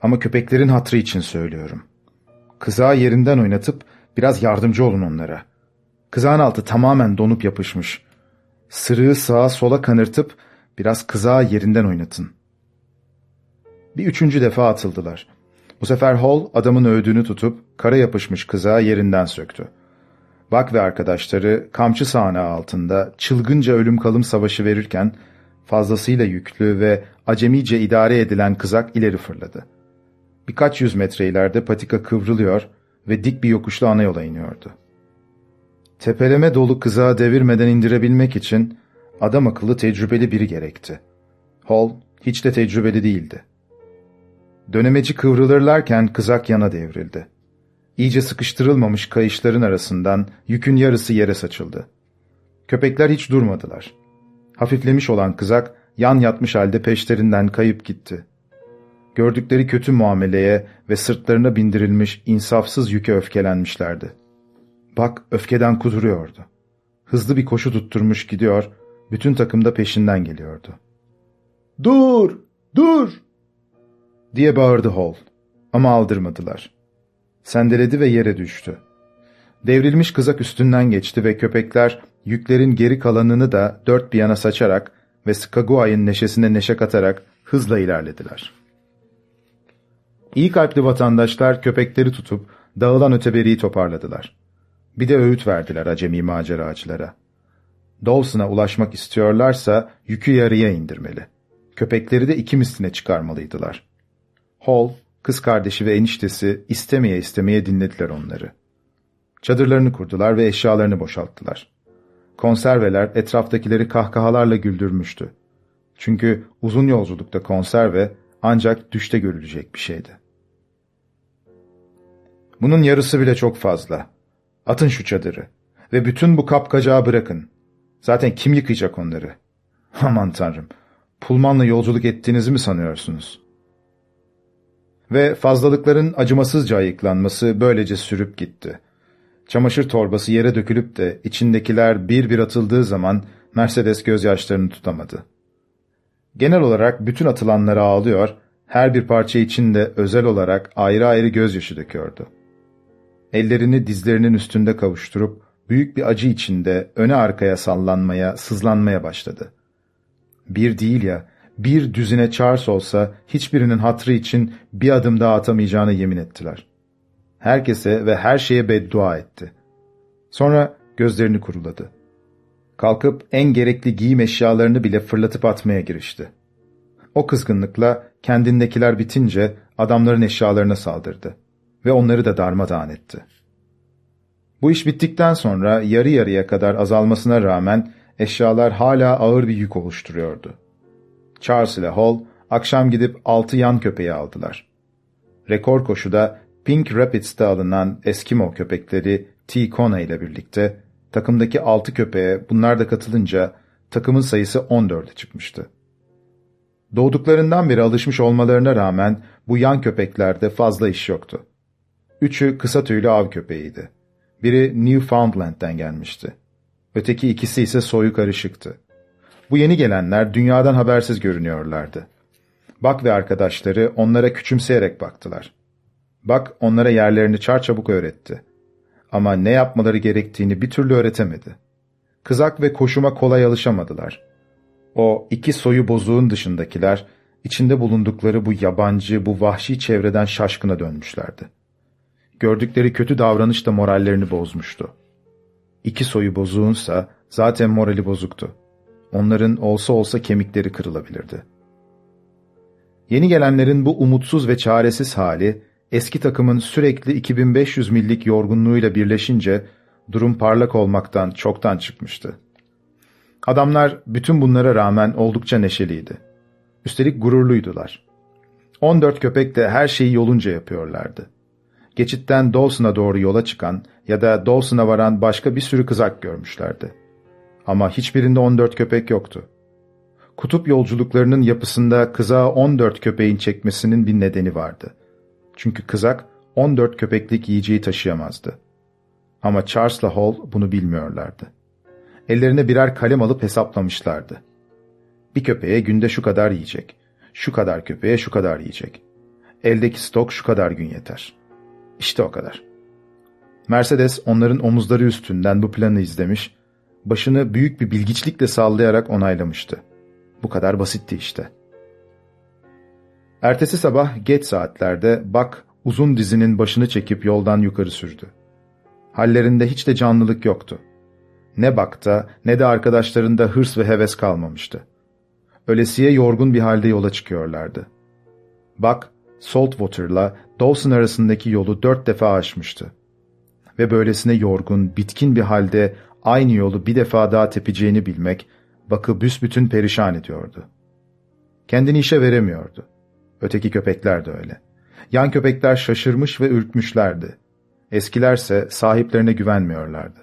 Ama köpeklerin hatrı için söylüyorum. Kızağı yerinden oynatıp biraz yardımcı olun onlara. Kızağın altı tamamen donup yapışmış. Sırığı sağa sola kanırtıp biraz kızağı yerinden oynatın. Bir üçüncü defa atıldılar. Bu sefer Hall adamın öğüdünü tutup kara yapışmış kızağı yerinden söktü. Bak ve arkadaşları kamçı sahne altında çılgınca ölüm kalım savaşı verirken fazlasıyla yüklü ve acemice idare edilen kızak ileri fırladı. Birkaç yüz metre ileride patika kıvrılıyor ve dik bir yokuşlu ana yola iniyordu. Tepeleme dolu kızağı devirmeden indirebilmek için adam akıllı tecrübeli biri gerekti. Hall hiç de tecrübeli değildi. Dönemeci kıvrılırlarken kızak yana devrildi. İyice sıkıştırılmamış kayışların arasından yükün yarısı yere saçıldı. Köpekler hiç durmadılar. Hafiflemiş olan kızak yan yatmış halde peşlerinden kayıp gitti. Gördükleri kötü muameleye ve sırtlarına bindirilmiş insafsız yüke öfkelenmişlerdi. Bak öfkeden kuduruyordu. Hızlı bir koşu tutturmuş gidiyor, bütün takım da peşinden geliyordu. ''Dur! Dur!'' Diye bağırdı Hall. Ama aldırmadılar. Sendeledi ve yere düştü. Devrilmiş kızak üstünden geçti ve köpekler yüklerin geri kalanını da dört bir yana saçarak ve Skaguay'ın neşesine neşe katarak hızla ilerlediler. İyi kalpli vatandaşlar köpekleri tutup dağılan öteberiyi toparladılar. Bir de öğüt verdiler acemi maceracılara. Dawson'a ulaşmak istiyorlarsa yükü yarıya indirmeli. Köpekleri de iki misline çıkarmalıydılar. Hall, kız kardeşi ve eniştesi istemeye istemeye dinlediler onları. Çadırlarını kurdular ve eşyalarını boşalttılar. Konserveler etraftakileri kahkahalarla güldürmüştü. Çünkü uzun yolculukta konserve ancak düşte görülecek bir şeydi. Bunun yarısı bile çok fazla. Atın şu çadırı ve bütün bu kapkacağı bırakın. Zaten kim yıkayacak onları? Aman tanrım, pulmanla yolculuk ettiğinizi mi sanıyorsunuz? Ve fazlalıkların acımasızca ayıklanması böylece sürüp gitti. Çamaşır torbası yere dökülüp de içindekiler bir bir atıldığı zaman Mercedes gözyaşlarını tutamadı. Genel olarak bütün atılanları ağlıyor, her bir parça içinde özel olarak ayrı ayrı gözyaşı döküyordu. Ellerini dizlerinin üstünde kavuşturup büyük bir acı içinde öne arkaya sallanmaya, sızlanmaya başladı. Bir değil ya, bir düzine Charles olsa hiçbirinin hatrı için bir adım daha atamayacağını yemin ettiler. Herkese ve her şeye beddua etti. Sonra gözlerini kuruladı. Kalkıp en gerekli giyim eşyalarını bile fırlatıp atmaya girişti. O kızgınlıkla kendindekiler bitince adamların eşyalarına saldırdı ve onları da darmadağın etti. Bu iş bittikten sonra yarı yarıya kadar azalmasına rağmen eşyalar hala ağır bir yük oluşturuyordu. Charles ile Hall akşam gidip altı yan köpeği aldılar. Rekor koşuda Pink Rapids'te alınan Eskimo köpekleri T. Kona ile birlikte takımdaki altı köpeğe bunlar da katılınca takımın sayısı 14'e çıkmıştı. Doğduklarından beri alışmış olmalarına rağmen bu yan köpeklerde fazla iş yoktu. Üçü kısa tüylü av köpeğiydi. Biri Newfoundland'den gelmişti. Öteki ikisi ise soyu karışıktı. Bu yeni gelenler dünyadan habersiz görünüyorlardı. Bak ve arkadaşları onlara küçümseyerek baktılar. Bak onlara yerlerini çarçabuk öğretti. Ama ne yapmaları gerektiğini bir türlü öğretemedi. Kızak ve koşuma kolay alışamadılar. O iki soyu bozuğun dışındakiler, içinde bulundukları bu yabancı, bu vahşi çevreden şaşkına dönmüşlerdi. Gördükleri kötü davranış da morallerini bozmuştu. İki soyu bozuğunsa zaten morali bozuktu. Onların olsa olsa kemikleri kırılabilirdi. Yeni gelenlerin bu umutsuz ve çaresiz hali, eski takımın sürekli 2500 millik yorgunluğuyla birleşince durum parlak olmaktan çoktan çıkmıştı. Adamlar bütün bunlara rağmen oldukça neşeliydi. Üstelik gururluydular. 14 köpek de her şeyi yolunca yapıyorlardı. Geçitten Dawson'a doğru yola çıkan ya da Dawson'a varan başka bir sürü kızak görmüşlerdi. Ama hiçbirinde 14 köpek yoktu. Kutup yolculuklarının yapısında kızağı 14 köpeğin çekmesinin bir nedeni vardı. Çünkü kızak 14 köpeklik yiyeceği taşıyamazdı. Ama Charles'la Hall bunu bilmiyorlardı. Ellerine birer kalem alıp hesaplamışlardı. Bir köpeğe günde şu kadar yiyecek, şu kadar köpeğe şu kadar yiyecek. Eldeki stok şu kadar gün yeter. İşte o kadar. Mercedes onların omuzları üstünden bu planı izlemiş, başını büyük bir bilgiçlikle sallayarak onaylamıştı. Bu kadar basitti işte. Ertesi sabah geç saatlerde Bak uzun dizinin başını çekip yoldan yukarı sürdü. Hallerinde hiç de canlılık yoktu. Ne Bak'ta ne de arkadaşlarında hırs ve heves kalmamıştı. Ölesiye yorgun bir halde yola çıkıyorlardı. Bak, Saltwater'la Dawson arasındaki yolu dört defa aşmıştı. Ve böylesine yorgun, bitkin bir halde aynı yolu bir defa daha tepeceğini bilmek, Bak'ı büsbütün perişan ediyordu. Kendini işe veremiyordu. Öteki köpekler de öyle. Yan köpekler şaşırmış ve ürkmüşlerdi. Eskilerse sahiplerine güvenmiyorlardı.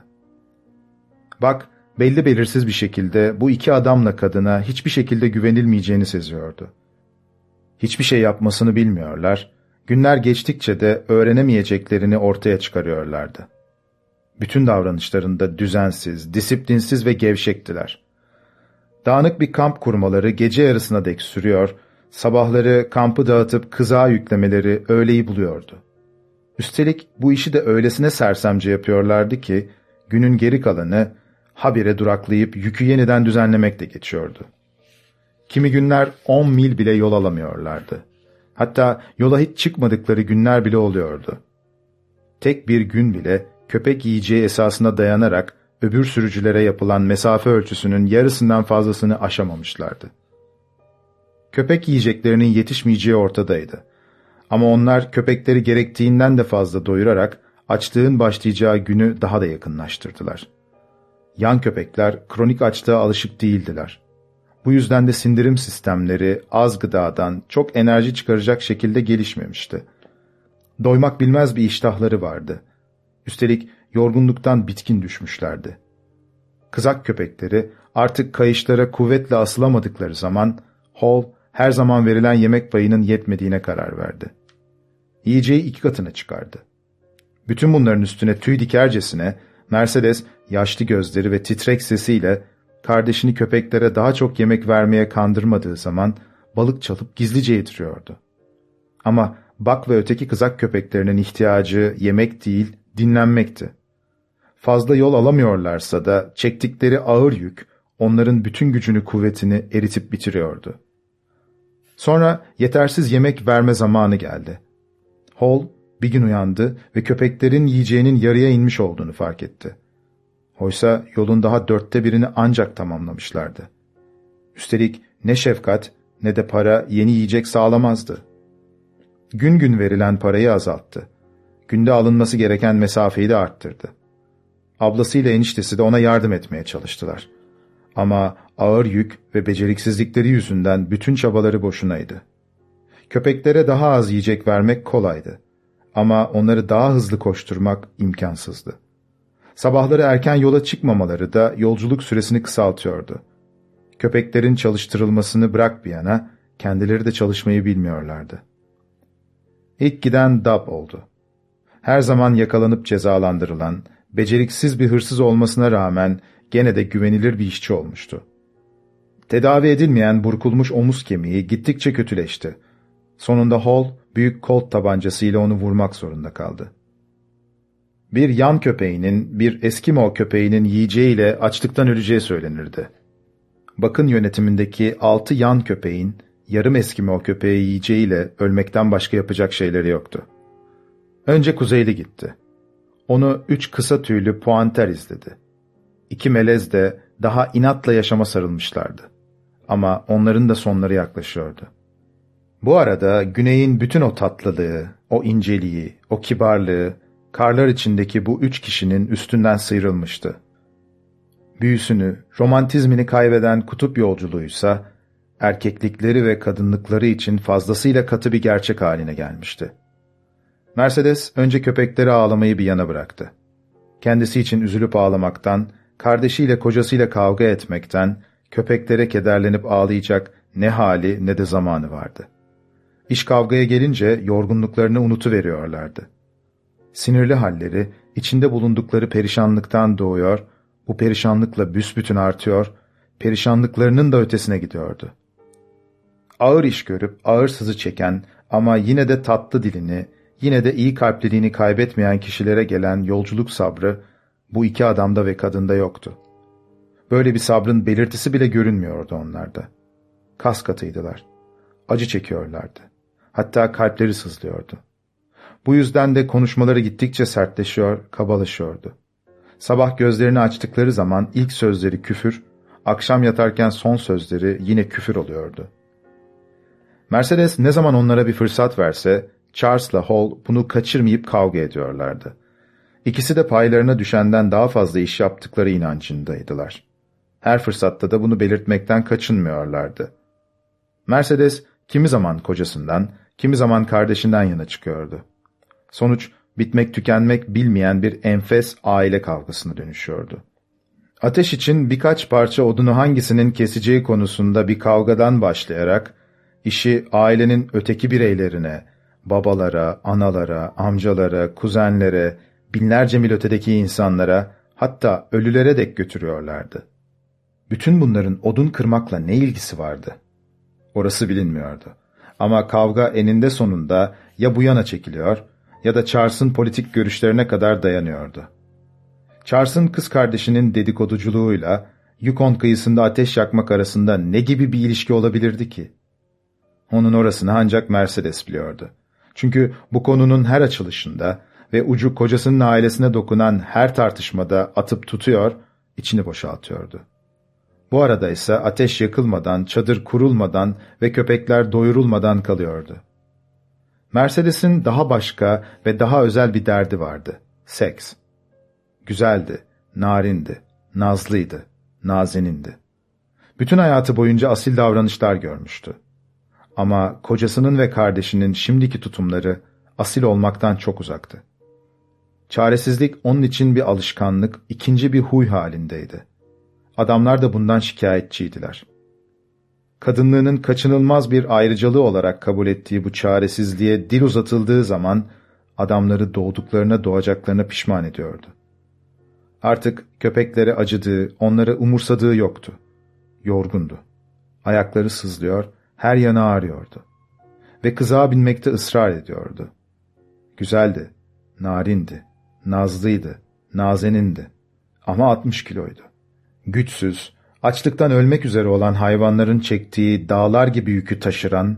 Bak, belli belirsiz bir şekilde bu iki adamla kadına hiçbir şekilde güvenilmeyeceğini seziyordu. Hiçbir şey yapmasını bilmiyorlar, günler geçtikçe de öğrenemeyeceklerini ortaya çıkarıyorlardı. Bütün davranışlarında düzensiz, disiplinsiz ve gevşektiler. Dağınık bir kamp kurmaları gece yarısına dek sürüyor, sabahları kampı dağıtıp kızağa yüklemeleri öğleyi buluyordu. Üstelik bu işi de öylesine sersemce yapıyorlardı ki, günün geri kalanı habire duraklayıp yükü yeniden düzenlemekle geçiyordu. Kimi günler on mil bile yol alamıyorlardı. Hatta yola hiç çıkmadıkları günler bile oluyordu. Tek bir gün bile köpek yiyeceği esasına dayanarak öbür sürücülere yapılan mesafe ölçüsünün yarısından fazlasını aşamamışlardı. Köpek yiyeceklerinin yetişmeyeceği ortadaydı. Ama onlar köpekleri gerektiğinden de fazla doyurarak açlığın başlayacağı günü daha da yakınlaştırdılar. Yan köpekler kronik açlığa alışık değildiler. Bu yüzden de sindirim sistemleri az gıdadan çok enerji çıkaracak şekilde gelişmemişti. Doymak bilmez bir iştahları vardı. Üstelik yorgunluktan bitkin düşmüşlerdi. Kızak köpekleri artık kayışlara kuvvetle asılamadıkları zaman Hall her zaman verilen yemek payının yetmediğine karar verdi. Yiyeceği iki katına çıkardı. Bütün bunların üstüne tüy dikercesine Mercedes yaşlı gözleri ve titrek sesiyle kardeşini köpeklere daha çok yemek vermeye kandırmadığı zaman balık çalıp gizlice yediriyordu. Ama Bak ve öteki kızak köpeklerinin ihtiyacı yemek değil, dinlenmekti. Fazla yol alamıyorlarsa da çektikleri ağır yük onların bütün gücünü kuvvetini eritip bitiriyordu. Sonra yetersiz yemek verme zamanı geldi. Hall bir gün uyandı ve köpeklerin yiyeceğinin yarıya inmiş olduğunu fark etti. Oysa yolun daha dörtte birini ancak tamamlamışlardı. Üstelik ne şefkat ne de para yeni yiyecek sağlamazdı. Gün gün verilen parayı azalttı. Günde alınması gereken mesafeyi de arttırdı. Ablasıyla eniştesi de ona yardım etmeye çalıştılar. Ama ağır yük ve beceriksizlikleri yüzünden bütün çabaları boşunaydı. Köpeklere daha az yiyecek vermek kolaydı. Ama onları daha hızlı koşturmak imkansızdı. Sabahları erken yola çıkmamaları da yolculuk süresini kısaltıyordu. Köpeklerin çalıştırılmasını bırak bir yana, kendileri de çalışmayı bilmiyorlardı. İlk giden Dab oldu. Her zaman yakalanıp cezalandırılan, beceriksiz bir hırsız olmasına rağmen gene de güvenilir bir işçi olmuştu. Tedavi edilmeyen burkulmuş omuz kemiği gittikçe kötüleşti. Sonunda Hall, büyük kolt tabancasıyla onu vurmak zorunda kaldı. Bir yan köpeğinin, bir Eskimo köpeğinin yiyeceğiyle açlıktan öleceği söylenirdi. Bakın yönetimindeki altı yan köpeğin, yarım Eskimo köpeği yiyeceğiyle ölmekten başka yapacak şeyleri yoktu. Önce kuzeyli gitti. Onu üç kısa tüylü puanter izledi. İki melez de daha inatla yaşama sarılmışlardı. Ama onların da sonları yaklaşıyordu. Bu arada güneyin bütün o tatlılığı, o inceliği, o kibarlığı, karlar içindeki bu üç kişinin üstünden sıyrılmıştı. Büyüsünü, romantizmini kaybeden kutup yolculuğuysa, erkeklikleri ve kadınlıkları için fazlasıyla katı bir gerçek haline gelmişti. Mercedes önce köpekleri ağlamayı bir yana bıraktı. Kendisi için üzülüp ağlamaktan, kardeşiyle kocasıyla kavga etmekten, köpeklere kederlenip ağlayacak ne hali ne de zamanı vardı. İş kavgaya gelince yorgunluklarını unutuveriyorlardı. Sinirli halleri, içinde bulundukları perişanlıktan doğuyor, bu perişanlıkla büsbütün artıyor, perişanlıklarının da ötesine gidiyordu. Ağır iş görüp ağır sızı çeken ama yine de tatlı dilini, yine de iyi kalpliliğini kaybetmeyen kişilere gelen yolculuk sabrı bu iki adamda ve kadında yoktu. Böyle bir sabrın belirtisi bile görünmüyordu onlarda. Kas katıydılar. Acı çekiyorlardı. Hatta kalpleri sızlıyordu. Bu yüzden de konuşmaları gittikçe sertleşiyor, kabalaşıyordu. Sabah gözlerini açtıkları zaman ilk sözleri küfür, akşam yatarken son sözleri yine küfür oluyordu. Mercedes ne zaman onlara bir fırsat verse, Charles'la Hall bunu kaçırmayıp kavga ediyorlardı. İkisi de paylarına düşenden daha fazla iş yaptıkları inancındaydılar. Her fırsatta da bunu belirtmekten kaçınmıyorlardı. Mercedes kimi zaman kocasından, kimi zaman kardeşinden yana çıkıyordu. Sonuç bitmek tükenmek bilmeyen bir enfes aile kavgasına dönüşüyordu. Ateş için birkaç parça odunu hangisinin keseceği konusunda bir kavgadan başlayarak, işi ailenin öteki bireylerine, babalara, analara, amcalara, kuzenlere, binlerce mil ötedeki insanlara, hatta ölülere dek götürüyorlardı. Bütün bunların odun kırmakla ne ilgisi vardı? Orası bilinmiyordu. Ama kavga eninde sonunda ya bu yana çekiliyor ya da Charles'ın politik görüşlerine kadar dayanıyordu. Charles'ın kız kardeşinin dedikoduculuğuyla Yukon kıyısında ateş yakmak arasında ne gibi bir ilişki olabilirdi ki? Onun orasını ancak Mercedes biliyordu. Çünkü bu konunun her açılışında ve ucu kocasının ailesine dokunan her tartışmada atıp tutuyor, içini boşaltıyordu. Bu arada ise ateş yakılmadan, çadır kurulmadan ve köpekler doyurulmadan kalıyordu. Mercedes'in daha başka ve daha özel bir derdi vardı. Seks. Güzeldi, narindi, nazlıydı, nazenindi. Bütün hayatı boyunca asil davranışlar görmüştü. Ama kocasının ve kardeşinin şimdiki tutumları asil olmaktan çok uzaktı. Çaresizlik onun için bir alışkanlık, ikinci bir huy halindeydi. Adamlar da bundan şikayetçiydiler. Kadınlığının kaçınılmaz bir ayrıcalığı olarak kabul ettiği bu çaresizliğe dil uzatıldığı zaman adamları doğduklarına doğacaklarına pişman ediyordu. Artık köpeklere acıdığı, onları umursadığı yoktu. Yorgundu. Ayakları sızlıyor, her yanı ağrıyordu. Ve kızağa binmekte ısrar ediyordu. Güzeldi, narindi, nazlıydı, nazenindi. Ama 60 kiloydu. Güçsüz, açlıktan ölmek üzere olan hayvanların çektiği dağlar gibi yükü taşıran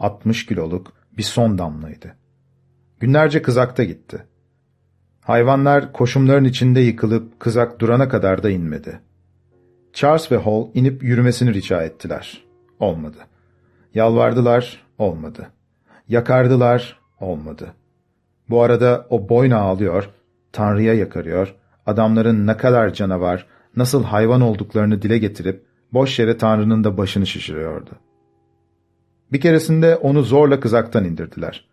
60 kiloluk bir son damlaydı. Günlerce kızakta gitti. Hayvanlar koşumların içinde yıkılıp kızak durana kadar da inmedi. Charles ve Hall inip yürümesini rica ettiler. Olmadı. Yalvardılar, olmadı. Yakardılar, olmadı. Bu arada o boyna ağlıyor, Tanrı'ya yakarıyor, adamların ne kadar canavar, nasıl hayvan olduklarını dile getirip boş yere Tanrı'nın da başını şişiriyordu. Bir keresinde onu zorla kızaktan indirdiler.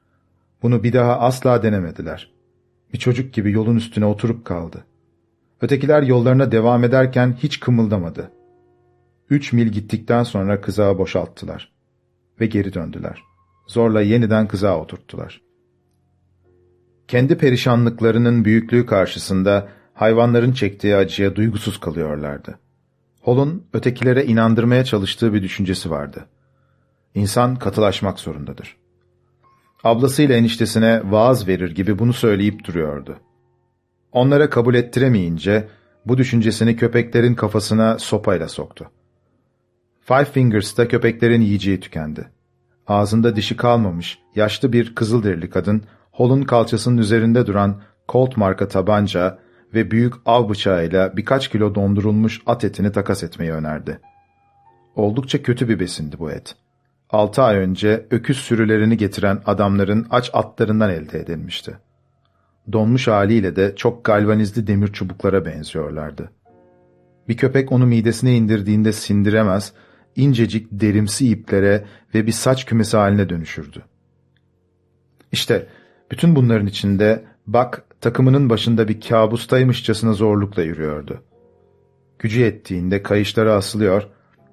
Bunu bir daha asla denemediler. Bir çocuk gibi yolun üstüne oturup kaldı. Ötekiler yollarına devam ederken hiç kımıldamadı. Üç mil gittikten sonra kızağı boşalttılar. ve geri döndüler. Zorla yeniden kızağa oturttular. Kendi perişanlıklarının büyüklüğü karşısında hayvanların çektiği acıya duygusuz kalıyorlardı. Hol'un ötekilere inandırmaya çalıştığı bir düşüncesi vardı. İnsan katılaşmak zorundadır. Ablasıyla eniştesine vaaz verir gibi bunu söyleyip duruyordu. Onlara kabul ettiremeyince bu düşüncesini köpeklerin kafasına sopayla soktu. Five Fingers'ta köpeklerin yiyeceği tükendi. Ağzında dişi kalmamış, yaşlı bir kızılderili kadın, Hol'un kalçasının üzerinde duran Colt marka tabanca ve büyük av bıçağıyla birkaç kilo dondurulmuş at etini takas etmeyi önerdi. Oldukça kötü bir besindi bu et. Altı ay önce öküz sürülerini getiren adamların aç atlarından elde edilmişti. Donmuş haliyle de çok galvanizli demir çubuklara benziyorlardı. Bir köpek onu midesine indirdiğinde sindiremez, incecik derimsi iplere ve bir saç kümesi haline dönüşürdü. İşte bütün bunların içinde Bak takımının başında bir kabustaymışçasına zorlukla yürüyordu. Gücü ettiğinde kayışları asılıyor,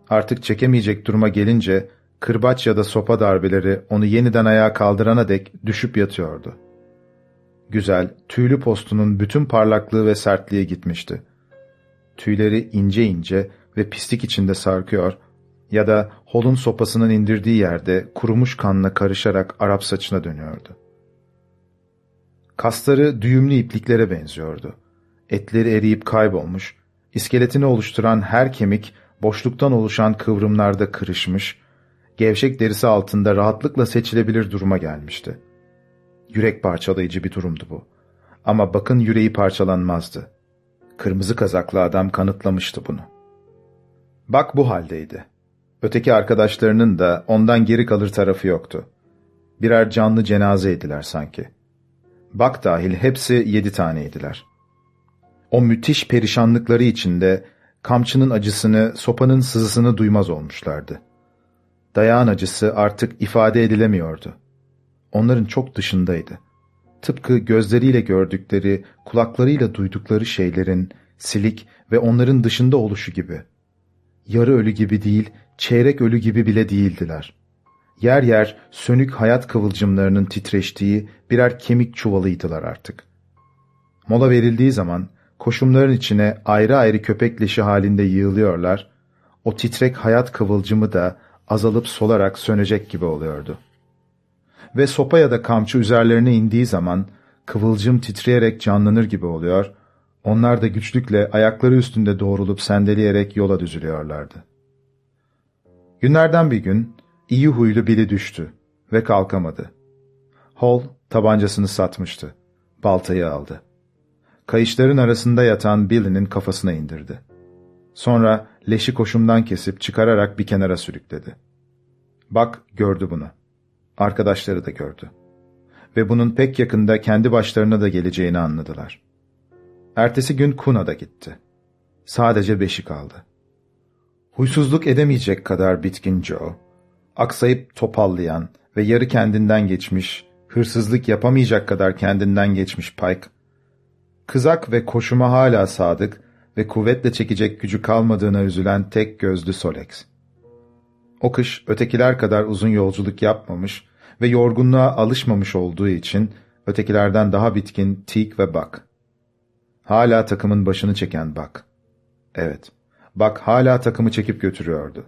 artık çekemeyecek duruma gelince kırbaç ya da sopa darbeleri onu yeniden ayağa kaldırana dek düşüp yatıyordu. Güzel, tüylü postunun bütün parlaklığı ve sertliği gitmişti. Tüyleri ince ince ve pislik içinde sarkıyor ya da holun sopasının indirdiği yerde kurumuş kanla karışarak Arap saçına dönüyordu. Kasları düğümlü ipliklere benziyordu. Etleri eriyip kaybolmuş, iskeletini oluşturan her kemik boşluktan oluşan kıvrımlarda kırışmış, gevşek derisi altında rahatlıkla seçilebilir duruma gelmişti. Yürek parçalayıcı bir durumdu bu. Ama bakın yüreği parçalanmazdı. Kırmızı kazaklı adam kanıtlamıştı bunu. Bak bu haldeydi. Öteki arkadaşlarının da ondan geri kalır tarafı yoktu. Birer canlı cenazeydiler sanki. Bak dahil hepsi yedi taneydiler. O müthiş perişanlıkları içinde kamçının acısını, sopanın sızısını duymaz olmuşlardı. Dayağın acısı artık ifade edilemiyordu. Onların çok dışındaydı. Tıpkı gözleriyle gördükleri, kulaklarıyla duydukları şeylerin silik ve onların dışında oluşu gibi. Yarı ölü gibi değil, çeyrek ölü gibi bile değildiler. Yer yer sönük hayat kıvılcımlarının titreştiği birer kemik çuvalıydılar artık. Mola verildiği zaman koşumların içine ayrı ayrı köpek leşi halinde yığılıyorlar, o titrek hayat kıvılcımı da azalıp solarak sönecek gibi oluyordu. Ve sopa ya da kamçı üzerlerine indiği zaman kıvılcım titreyerek canlanır gibi oluyor, onlar da güçlükle ayakları üstünde doğrulup sendeleyerek yola düzülüyorlardı. Günlerden bir gün iyi huylu biri düştü ve kalkamadı. Hall tabancasını satmıştı. Baltayı aldı. Kayışların arasında yatan Billy'nin kafasına indirdi. Sonra leşi koşumdan kesip çıkararak bir kenara sürükledi. Bak gördü bunu. Arkadaşları da gördü. Ve bunun pek yakında kendi başlarına da geleceğini anladılar. Ertesi gün Kuna da gitti. Sadece beşi kaldı. Huysuzluk edemeyecek kadar bitkin Joe, aksayıp topallayan ve yarı kendinden geçmiş, hırsızlık yapamayacak kadar kendinden geçmiş Pike, kızak ve koşuma hala sadık ve kuvvetle çekecek gücü kalmadığına üzülen tek gözlü Solex. O kış ötekiler kadar uzun yolculuk yapmamış ve yorgunluğa alışmamış olduğu için ötekilerden daha bitkin Teak ve Buck. Hala takımın başını çeken Buck. Evet, Buck hala takımı çekip götürüyordu.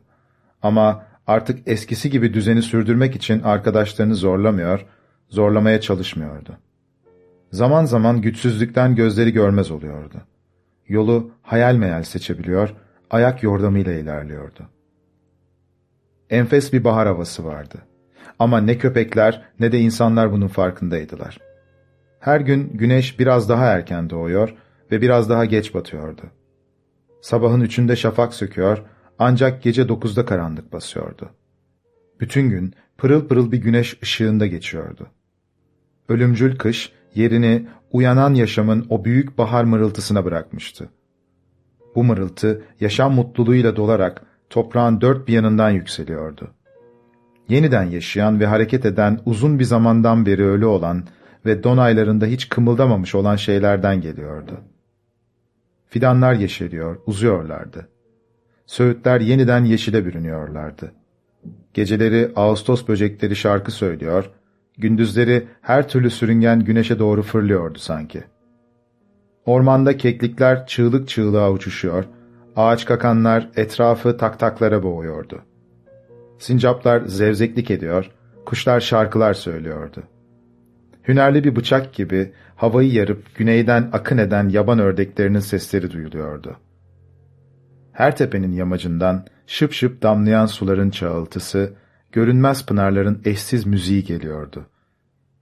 Ama artık eskisi gibi düzeni sürdürmek için arkadaşlarını zorlamıyor, zorlamaya çalışmıyordu. Zaman zaman güçsüzlükten gözleri görmez oluyordu. Yolu hayal meyal seçebiliyor, ayak yordamıyla ilerliyordu. Enfes bir bahar havası vardı. Ama ne köpekler ne de insanlar bunun farkındaydılar. Her gün güneş biraz daha erken doğuyor ve biraz daha geç batıyordu. Sabahın üçünde şafak söküyor, ancak gece dokuzda karanlık basıyordu. Bütün gün pırıl pırıl bir güneş ışığında geçiyordu. Ölümcül kış yerini uyanan yaşamın o büyük bahar mırıltısına bırakmıştı. Bu mırıltı yaşam mutluluğuyla dolarak toprağın dört bir yanından yükseliyordu. Yeniden yaşayan ve hareket eden uzun bir zamandan beri ölü olan ve don aylarında hiç kımıldamamış olan şeylerden geliyordu. Fidanlar yeşeriyor, uzuyorlardı. Söğütler yeniden yeşile bürünüyorlardı. Geceleri Ağustos böcekleri şarkı söylüyor, gündüzleri her türlü sürüngen güneşe doğru fırlıyordu sanki. Ormanda keklikler çığlık çığlığa uçuşuyor, ağaç kakanlar etrafı taktaklara boğuyordu. Sincaplar zevzeklik ediyor, kuşlar şarkılar söylüyordu. Hünerli bir bıçak gibi havayı yarıp güneyden akın eden yaban ördeklerinin sesleri duyuluyordu. Her tepenin yamacından şıp şıp damlayan suların çağıltısı, görünmez pınarların eşsiz müziği geliyordu.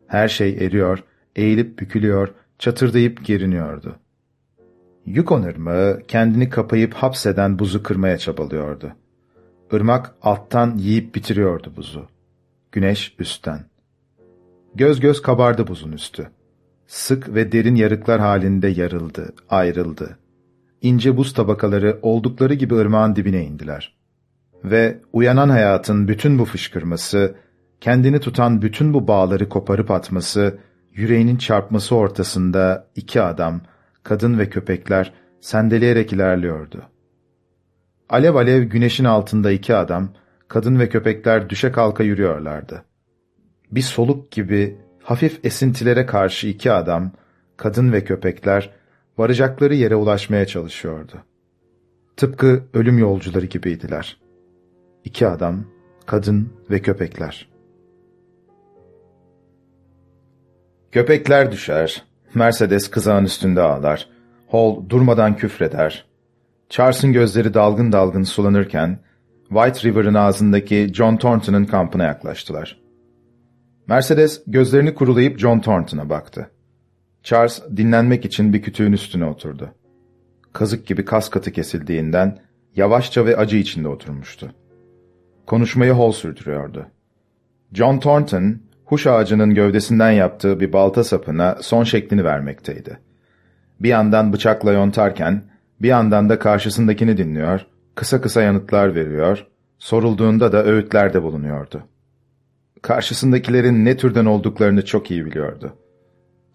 Her şey eriyor, eğilip bükülüyor, çatırdayıp geriniyordu. Yukon ırmağı kendini kapayıp hapseden buzu kırmaya çabalıyordu. Irmak alttan yiyip bitiriyordu buzu. Güneş üstten. Göz göz kabardı buzun üstü. Sık ve derin yarıklar halinde yarıldı, ayrıldı. İnce buz tabakaları oldukları gibi ırmağın dibine indiler. Ve uyanan hayatın bütün bu fışkırması, kendini tutan bütün bu bağları koparıp atması, yüreğinin çarpması ortasında iki adam, kadın ve köpekler sendeleyerek ilerliyordu. Alev alev güneşin altında iki adam, kadın ve köpekler düşe kalka yürüyorlardı. Bir soluk gibi hafif esintilere karşı iki adam, kadın ve köpekler, varacakları yere ulaşmaya çalışıyordu. Tıpkı ölüm yolcuları gibiydiler. İki adam, kadın ve köpekler. Köpekler düşer, Mercedes kızağın üstünde ağlar, Hall durmadan küfreder. Charles'ın gözleri dalgın dalgın sulanırken, White River'ın ağzındaki John Thornton'ın kampına yaklaştılar. Mercedes gözlerini kurulayıp John Thornton'a baktı. Charles dinlenmek için bir kütüğün üstüne oturdu. Kazık gibi kas katı kesildiğinden yavaşça ve acı içinde oturmuştu. Konuşmayı Hall sürdürüyordu. John Thornton, huş ağacının gövdesinden yaptığı bir balta sapına son şeklini vermekteydi. Bir yandan bıçakla yontarken, bir yandan da karşısındakini dinliyor, kısa kısa yanıtlar veriyor, sorulduğunda da öğütlerde bulunuyordu. Karşısındakilerin ne türden olduklarını çok iyi biliyordu.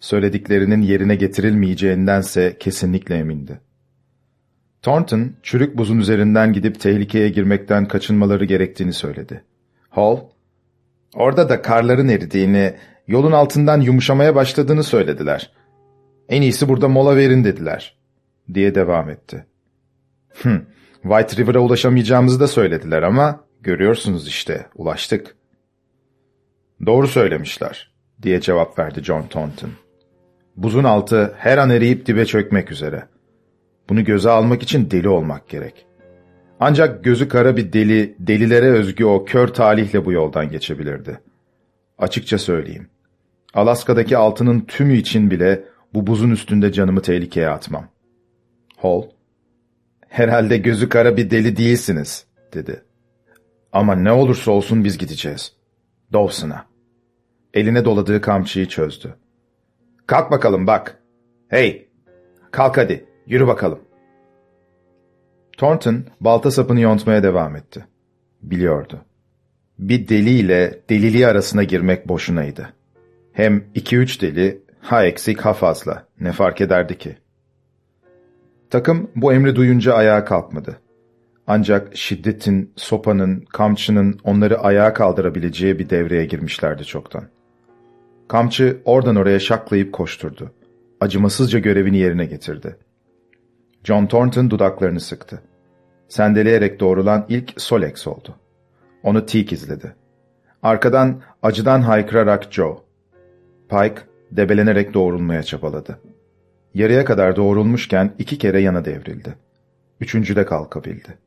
Söylediklerinin yerine getirilmeyeceğindense kesinlikle emindi. Thornton, çürük buzun üzerinden gidip tehlikeye girmekten kaçınmaları gerektiğini söyledi. Hall, orada da karların eridiğini, yolun altından yumuşamaya başladığını söylediler. En iyisi burada mola verin dediler, diye devam etti. Hım, White River'a ulaşamayacağımızı da söylediler ama görüyorsunuz işte, ulaştık. Doğru söylemişler, diye cevap verdi John Thornton. Buzun altı her an eriyip dibe çökmek üzere. Bunu göze almak için deli olmak gerek. Ancak gözü kara bir deli, delilere özgü o kör talihle bu yoldan geçebilirdi. Açıkça söyleyeyim. Alaska'daki altının tümü için bile bu buzun üstünde canımı tehlikeye atmam. Hall, herhalde gözü kara bir deli değilsiniz, dedi. Ama ne olursa olsun biz gideceğiz. Dawson'a. Eline doladığı kamçıyı çözdü. Kalk bakalım bak. Hey, kalk hadi, yürü bakalım. Thornton balta sapını yontmaya devam etti. Biliyordu. Bir deliyle deliliği arasına girmek boşunaydı. Hem iki üç deli, ha eksik ha fazla, ne fark ederdi ki? Takım bu emri duyunca ayağa kalkmadı. Ancak şiddetin, sopanın, kamçının onları ayağa kaldırabileceği bir devreye girmişlerdi çoktan. Kamçı oradan oraya şaklayıp koşturdu. Acımasızca görevini yerine getirdi. John Thornton dudaklarını sıktı. Sendeleyerek doğrulan ilk Solex oldu. Onu Teak izledi. Arkadan acıdan haykırarak Joe. Pike debelenerek doğrulmaya çabaladı. Yarıya kadar doğrulmuşken iki kere yana devrildi. Üçüncüde kalkabildi.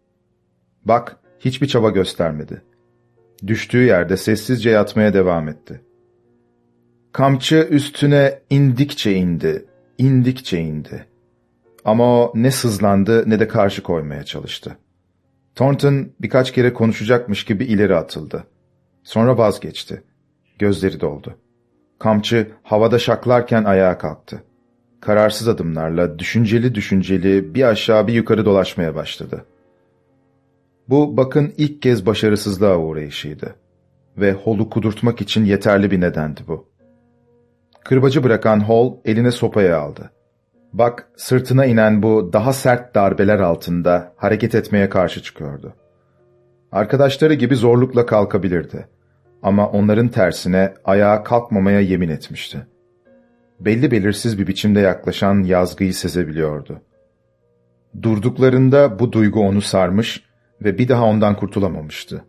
Bak, hiçbir çaba göstermedi. Düştüğü yerde sessizce yatmaya devam etti. Kamçı üstüne indikçe indi, indikçe indi. Ama o ne sızlandı ne de karşı koymaya çalıştı. Thornton birkaç kere konuşacakmış gibi ileri atıldı. Sonra vazgeçti. Gözleri doldu. Kamçı havada şaklarken ayağa kalktı. Kararsız adımlarla düşünceli düşünceli bir aşağı bir yukarı dolaşmaya başladı. Bu bakın ilk kez başarısızlığa uğrayışıydı. Ve holu kudurtmak için yeterli bir nedendi bu. Kırbacı bırakan Hall eline sopayı aldı. Bak sırtına inen bu daha sert darbeler altında hareket etmeye karşı çıkıyordu. Arkadaşları gibi zorlukla kalkabilirdi. Ama onların tersine ayağa kalkmamaya yemin etmişti. Belli belirsiz bir biçimde yaklaşan yazgıyı sezebiliyordu. Durduklarında bu duygu onu sarmış ve bir daha ondan kurtulamamıştı.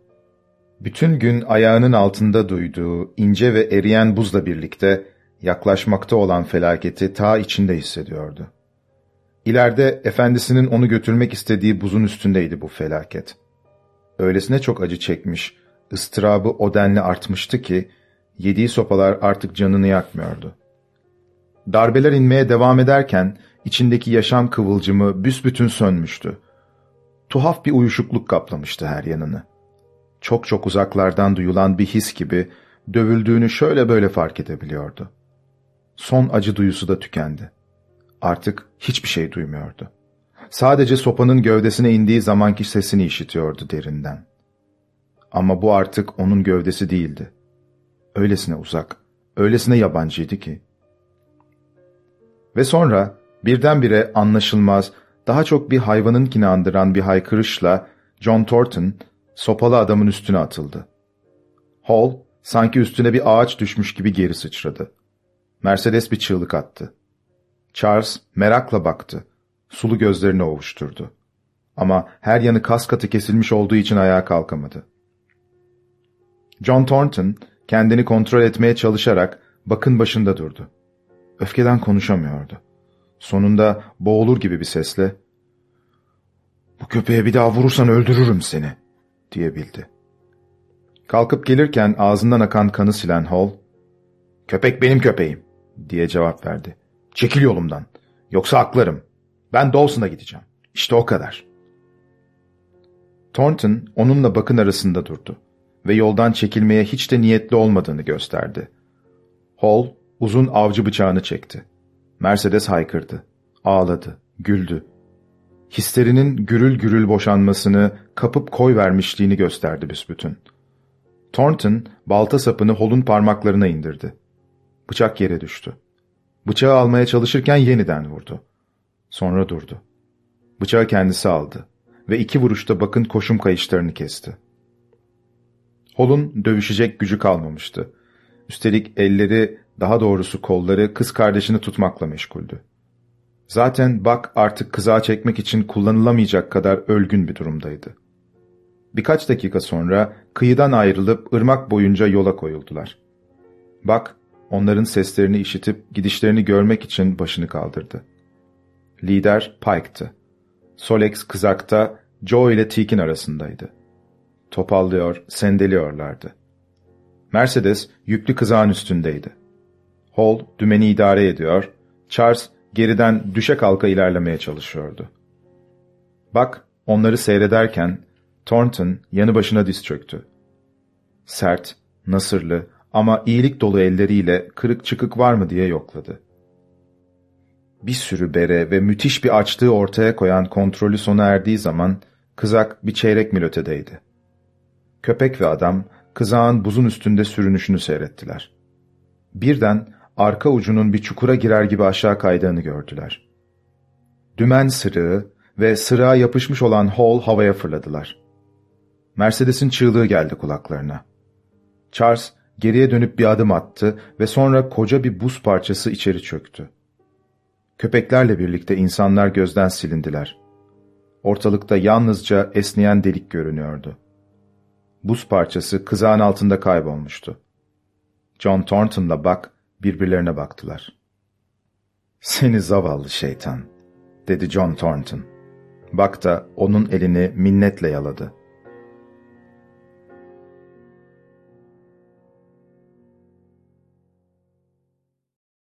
Bütün gün ayağının altında duyduğu ince ve eriyen buzla birlikte yaklaşmakta olan felaketi ta içinde hissediyordu. İleride efendisinin onu götürmek istediği buzun üstündeydi bu felaket. Öylesine çok acı çekmiş, ıstırabı o denli artmıştı ki, yediği sopalar artık canını yakmıyordu. Darbeler inmeye devam ederken, içindeki yaşam kıvılcımı büsbütün sönmüştü. Tuhaf bir uyuşukluk kaplamıştı her yanını. Çok çok uzaklardan duyulan bir his gibi, dövüldüğünü şöyle böyle fark edebiliyordu. Son acı duyusu da tükendi. Artık hiçbir şey duymuyordu. Sadece sopanın gövdesine indiği zamanki sesini işitiyordu derinden. Ama bu artık onun gövdesi değildi. Öylesine uzak, öylesine yabancıydı ki. Ve sonra birdenbire anlaşılmaz, daha çok bir hayvanınkini andıran bir haykırışla John Thornton sopalı adamın üstüne atıldı. Hall sanki üstüne bir ağaç düşmüş gibi geri sıçradı. Mercedes bir çığlık attı. Charles merakla baktı. Sulu gözlerini ovuşturdu. Ama her yanı kas katı kesilmiş olduğu için ayağa kalkamadı. John Thornton kendini kontrol etmeye çalışarak bakın başında durdu. Öfkeden konuşamıyordu. Sonunda boğulur gibi bir sesle ''Bu köpeğe bir daha vurursan öldürürüm seni.'' diyebildi. Kalkıp gelirken ağzından akan kanı silen Hall ''Köpek benim köpeğim.'' Diye cevap verdi. ''Çekil yolumdan. Yoksa aklarım. Ben Dawson'a gideceğim. İşte o kadar.'' Thornton onunla bakın arasında durdu ve yoldan çekilmeye hiç de niyetli olmadığını gösterdi. Hall uzun avcı bıçağını çekti. Mercedes haykırdı, ağladı, güldü. Hislerinin gürül gürül boşanmasını kapıp koy vermişliğini gösterdi büsbütün. Thornton balta sapını Hall'un parmaklarına indirdi. Bıçak yere düştü. Bıçağı almaya çalışırken yeniden vurdu. Sonra durdu. Bıçağı kendisi aldı ve iki vuruşta bakın koşum kayışlarını kesti. Hol'un dövüşecek gücü kalmamıştı. Üstelik elleri, daha doğrusu kolları kız kardeşini tutmakla meşguldü. Zaten Bak artık kızağa çekmek için kullanılamayacak kadar ölgün bir durumdaydı. Birkaç dakika sonra kıyıdan ayrılıp ırmak boyunca yola koyuldular. Bak, onların seslerini işitip gidişlerini görmek için başını kaldırdı. Lider Pike'tı. Solex kızakta Joe ile Teak'in arasındaydı. Topallıyor, sendeliyorlardı. Mercedes yüklü kızağın üstündeydi. Hall dümeni idare ediyor, Charles geriden düşe kalka ilerlemeye çalışıyordu. Bak, onları seyrederken Thornton yanı başına diz çöktü. Sert, nasırlı ama iyilik dolu elleriyle kırık çıkık var mı diye yokladı. Bir sürü bere ve müthiş bir açlığı ortaya koyan kontrolü sona erdiği zaman kızak bir çeyrek mil ötedeydi. Köpek ve adam kızağın buzun üstünde sürünüşünü seyrettiler. Birden arka ucunun bir çukura girer gibi aşağı kaydığını gördüler. Dümen sırığı ve sırığa yapışmış olan Hall havaya fırladılar. Mercedes'in çığlığı geldi kulaklarına. Charles geriye dönüp bir adım attı ve sonra koca bir buz parçası içeri çöktü. Köpeklerle birlikte insanlar gözden silindiler. Ortalıkta yalnızca esneyen delik görünüyordu. Buz parçası kızağın altında kaybolmuştu. John Thornton'la Buck birbirlerine baktılar. ''Seni zavallı şeytan'' dedi John Thornton. Buck da onun elini minnetle yaladı.